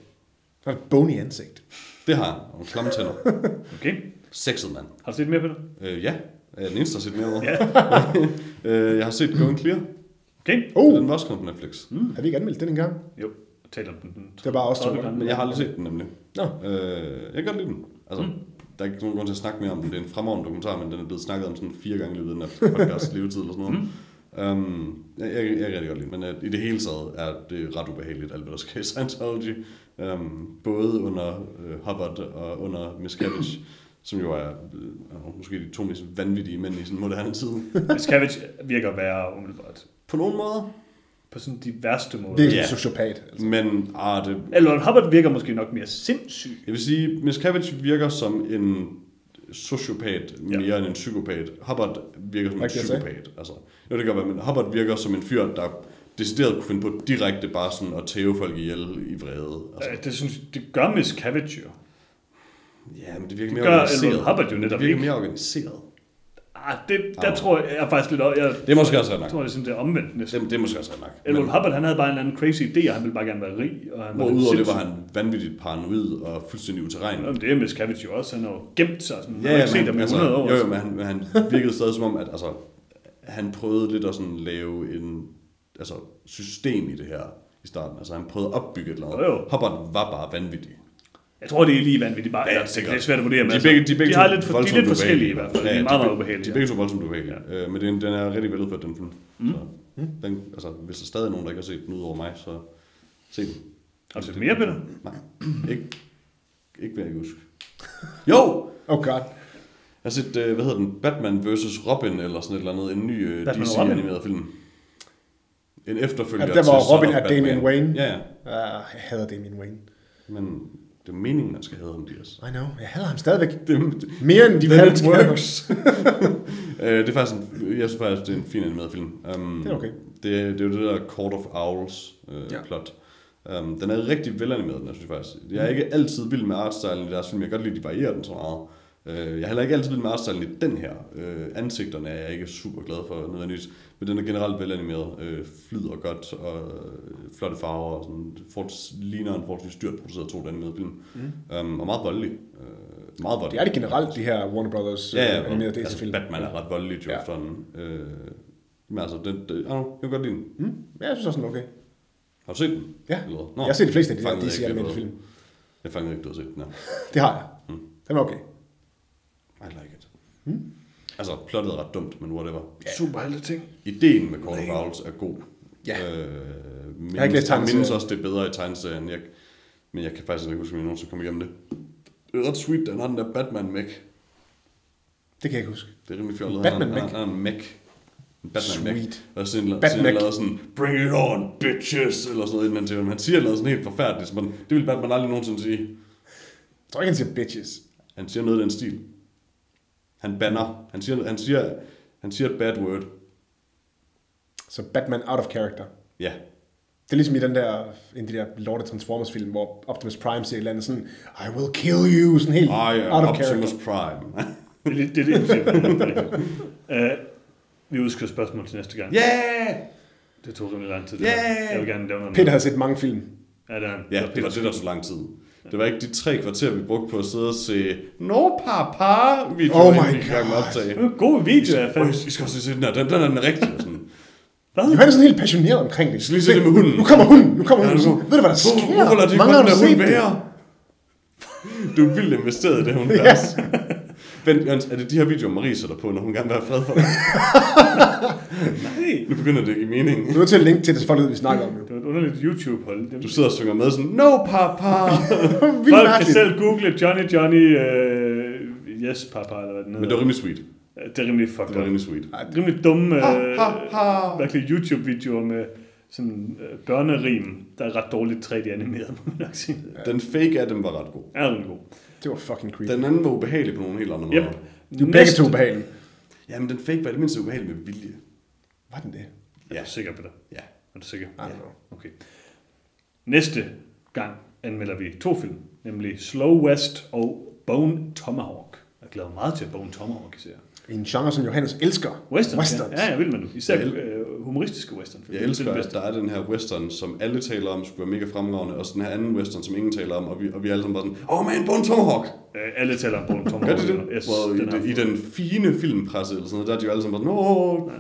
Han har et bony ansigt. Det har han, og nogle klamme tænder. [LAUGHS] Okay. Sexet mand. Har du set mere på det? Øh, ja, jeg er den eneste, der har set mere over. Ja. [LAUGHS] øh, jeg har set Going Clear. Okay. Oh, Den var også kommet på Netflix. Mm. har vi ikke anmeldt den engang? Jo, jeg taler om den. den Det er bare os to. Men jeg har aldrig set den nemlig. Nå. Øh, jeg kan godt lide den. Altså, mm. der er ikke nogen grund til at snakke mere om den. Det er en fremragende dokumentar, men den er blevet snakket om sådan fire gange i løbet af podcast levetid eller sådan noget. Mm. Um, jeg, jeg, jeg kan rigtig godt lide men uh, i det hele taget er det ret ubehageligt, alt hvad der sker i Scientology. Um, både under uh, Hubbard og under Miscavige, som jo er uh, måske de to mest vanvittige mænd i sådan moderne tid. [LAUGHS] Miscavige virker værre umiddelbart. På nogle måder. På sådan de værste måder. Virkelig Ja. yeah. sociopat. Altså. Men ah, det, Eller Hubbard virker måske nok mere sindssyg. Jeg vil sige, Miscavige virker som en sociopat Ja. mere end en psykopat. Hubbard virker som en Hvad sige? psykopat. Altså, jo, det kan være, men Hubbard virker som en fyr, der decideret kunne finde på direkte bare sådan at tæve folk ihjel i vrede. Altså, Øh, Det, synes, det gør Miscavige jo. Ja, men det virker det mere gør organiseret. Elron Hubbard jo netop det virker mere organiseret. Ah, det, der tror jeg, jeg er faktisk lidt... Jeg, Det er måske også ret jeg nok. tror, det er sådan, det er omvendt næsten. Det, det er måske også ret nok. Men, Hubbard, han havde bare en eller anden crazy idé, og han ville bare gerne være rig. Og han lidt udover det var han vanvittigt paranoid og fuldstændig uterren. Jamen, det er Miscavige jo også. Han har jo gemt sig. Sådan. Ja, Ja, ja, ikke set men, i altså, 100 år. jo, jo, men han, men han virkede stadig som om, at altså, han prøvede lidt at sådan lave en altså, system i det her i starten. Altså han prøvede at opbygge et eller andet. Jo, jo. Hubbard var bare vanvittig. Jeg tror, det er lige vanvittigt. Bare, Ja, sikkert. det er svært at vurdere, De, altså, begge, de, begge de, har lidt, for, de er lidt forskellige i hvert fald. Ja, de er meget, meget ubehagelige. De er begge to voldsomt ubehagelige. Ja. Øh, men den, den er rigtig veludført, den film. Mm. Så, den, altså, hvis der stadig er nogen, der ikke har set den ud over mig, så se den. Har du set mere, Peter? Nej, ikke, ikke hvad jeg huske. Jo! Oh god. Jeg har set, øh, hvad hedder den, Batman vs. Robin, eller sådan et eller andet, en ny øh? DC-animeret film. En efterfølger Ja, der var Robin af. Damian Wayne. Ja, ja. Uh, jeg hader Damian Wayne. Men det er meningen, man skal have ham, Dias. I know. Jeg hader ham stadigvæk. Det, Mere end de valgte works. [LAUGHS] øh, det er faktisk en, jeg synes faktisk, det er en fin animeret film. Um, Det er okay. Det, det er jo det der Court of Owls øh, Ja. plot. Um, den er rigtig velanimeret, den, jeg synes faktisk. Jeg er ikke altid vild med artstylen i deres film. Jeg kan godt lide, at de varierer den så meget. Øh, jeg er heller ikke altid vild med i den her. Øh, ansigterne er jeg ikke super glad for nødvendigvis. Men den er generelt velanimeret. Øh, flyder godt og øh, flotte farver. Og sådan, forholds, ligner en forholdsvis dyrt produceret 2 animeret film. Mm. Um, og meget voldelig. Øh, meget voldelig. Det er det generelt, de her Warner Brothers Ja, ja, øh, animerede altså DC-film. Batman er ret voldelig jo Ja. ja. efterhånden. Øh, men altså, det, det, jeg, jeg kan godt lide den. Mm. Ja, jeg synes også, den er okay. Har du set den? Ja. Eller? hvad? Jeg har set de fleste af de ikke, DC-animerede film. Jeg fangede ikke, du har set den her. [LAUGHS] Det har jeg. Den er okay. I like it. Mm. Altså, plottet er ret dumt, men whatever. Super alle ting. Ideen med Court of Owls er god. Ja. Øh, mindes, Jeg har ikke læst jeg mindes også, det er bedre i tegneserien. Jeg, men jeg kan faktisk ikke huske, om jeg nogensinde kommer igennem det. Det er ret sweet, den har den der batman mech Det kan jeg ikke huske. Det er rimelig fjollet. Batman mech? Han har en mech. En Batman mech. Og sådan, Batman sådan mech. lavet sådan, bring it on, bitches, eller sådan noget, han siger, han siger noget sådan helt forfærdeligt, som man, det vil Batman aldrig nogensinde sige. Jeg tror ikke, han siger bitches. Han siger noget i den stil. Han banner. Han siger, han siger, han siger et bad word. Så Batman out of character. Ja. Det er ligesom i den der, en af de der Lord of Transformers film, hvor Optimus Prime siger et eller andet sådan, I will kill you, sådan helt Ej, ja, out of Optimus character. Prime. Det er det, det, jeg siger. uh, [LAUGHS] vi udskyder spørgsmål til næste gang. Yeah! Det tog rimelig lang tid. Yeah! Jeg vil gerne lave noget Peter mere. har set mange film. Ja, det er han. Ja, det var det, der tog lang tid. Det var ikke de tre kvarter, vi brugte på at sidde og se No Papa video, Oh my vi i gang med God. Det var en god video, jeg Øj, fandt. I skal også se den her, den, den er den rigtige. Sådan. Johan er sådan helt passioneret omkring det. lige se det med hunden. Nu kommer hunden, nu kommer Ja, hunden. nu- Ved du, hvad der sker? Hvor- Hvorfor lader de Mange ikke den du der hund være? [LAUGHS] Du er vildt investeret i det, hun ja. Vent, Jørgens, er det de her videoer, Marie sætter på, når hun gerne vil have fred for dig? [LAUGHS] Nej, Nu begynder det at give mening. Du er til at linke til det, så folk ved, vi snakker om det. det var et underligt YouTube-hold. Det Du sidder og synger med sådan, No Papa! [LAUGHS] Folk kan mærkeligt. selv google Johnny Johnny uh, Yes Papa, eller hvad den hedder. Men det var rimelig sweet. Det er rimelig fucked Det var rimelig sweet. Rimelig dumme Ha, ha, ha. virkelig YouTube-videoer med sådan uh, børnerim, der er ret dårligt 3D-animeret, må man nok sige. Den fake af dem var ret god. Er rimelig god. Det var fucking creepy. Den anden var ubehagelig på nogle helt andre Yep. måder. Du er begge to ubehagelige. Jamen, den fake var det mindste ubehagelig med vilje. Var den det? Er du sikker på det? Ja. Er du sikker? I know. Okay. Næste gang anmelder vi to film, nemlig Slow West og Bone Tomahawk af glæder mig meget til, at Bone Tomahawk især. I en genre, som Johannes elsker. Western, Westerns. Ja, ja, jeg vil man. Især øh, humoristiske western. Jeg elsker, at der er den her western, som alle taler om, skulle være mega fremragende, og så den her anden western, som ingen taler om, og vi, og vi er alle sammen bare sådan, oh man, Bone Tomahawk! Øh, alle taler om Bone Tomahawk. Gør de det? Yes, well, i, den er den, I den fine filmpresse eller sådan noget, der er de jo alle sammen bare sådan, åh,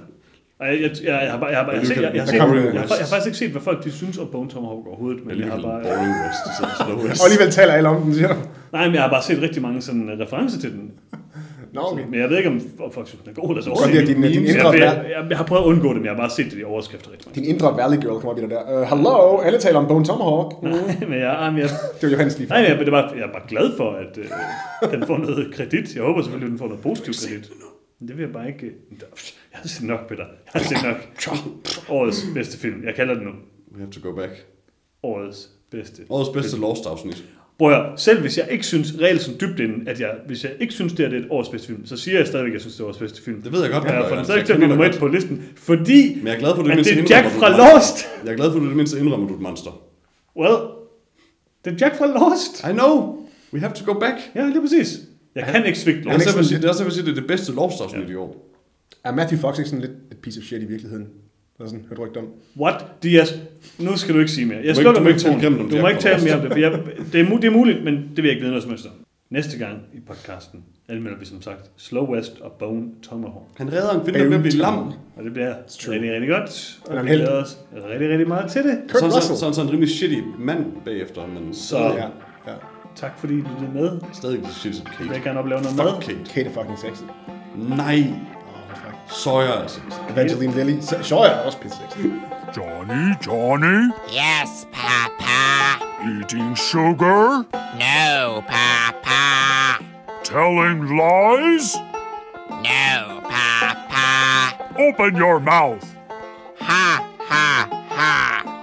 Ej, jeg, jeg, jeg, jeg, har bare, jeg, har bare, jeg, jeg, jeg, jeg, har, jeg har faktisk ikke set, hvad folk de synes om Bone Tomahawk overhovedet, men jeg har bare... boring west, så west. Og alligevel taler alle om den, siger du. Nej, men jeg har bare set rigtig mange sådan øh, referencer til den. Nå, okay. Men jeg ved ikke, om om folk synes, den er god eller Godt lide, at dårlig. din- din Så indre jeg, jeg, jeg, jeg, har prøvet at undgå det, men jeg har bare set det i overskrifter rigtig mange. Din indre Valley Girl kommer op i dig der. Uh, hello, alle taler om Bone Tomahawk. Mm. [LAUGHS] Nej, men jeg, jeg, jeg, [LAUGHS] Det var Johannes lige før. nej, men det var, jeg er bare glad for, at øh, den får noget kredit. Jeg håber selvfølgelig, at den får noget positiv kredit. Men det vil jeg bare ikke... Jeg har set nok, Peter. Jeg har set nok. Årets bedste film. Jeg kalder det nu. We have to go back. Årets bedste. Årets bedste Lost afsnit. Prøv at høre, selv hvis jeg ikke synes, reelt som dybt inden, at jeg, hvis jeg ikke synes, det er det er et årets bedste film, så siger jeg stadigvæk, at jeg synes, det er årets bedste film. Det ved jeg godt, Ja, gør, for den Jørgen. stadig Jeg til at blive kender nummer et på listen, fordi Men jeg er glad for, at du at det er Jack fra. Lost. Jeg er glad for, at du det mindste indrømmer, du er et monster. Well, det er Jack fra Lost. I know. We have to go back. Ja, lige præcis. Jeg kan ikke svigte Det er Lost. jeg det er også jeg det er det bedste Lost afsnit i år. Er Matthew Fox ikke sådan lidt et piece of shit i virkeligheden? Eller sådan, hørte du ikke om? What? Dias, nu skal du ikke sige mere. Jeg ikke- slukker du må ikke grimt om Du må ikke tale mere om det, for jeg, det, er, det er muligt, men det vil jeg ikke vide noget som helst om. Næste gang i podcasten anmelder vi som sagt Slow West og Bone Tomahawk. Han redder en kvinde, der bliver blive lam. Og det bliver rigtig, rigtig godt. Er Og vi glæder os rigtig, rigtig meget til det. Kurt Så er han Russell. så, så, er han så en rimelig shitty mand bagefter, men Så Ja, ja. tak fordi I lyttede med. stadig ikke så shitty som Jeg Kate. vil gerne opleve noget mad. Fuck Kate. Kate er fucking sexy. Nej. Sawyer er sexy. Evangeline Lilly. Så- Shaw er også pisse sexy. Johnny, Johnny, Yes, Papa. eating sugar, No, Papa. telling lies. No, Papa. Open your mouth. Ha, ha, ha.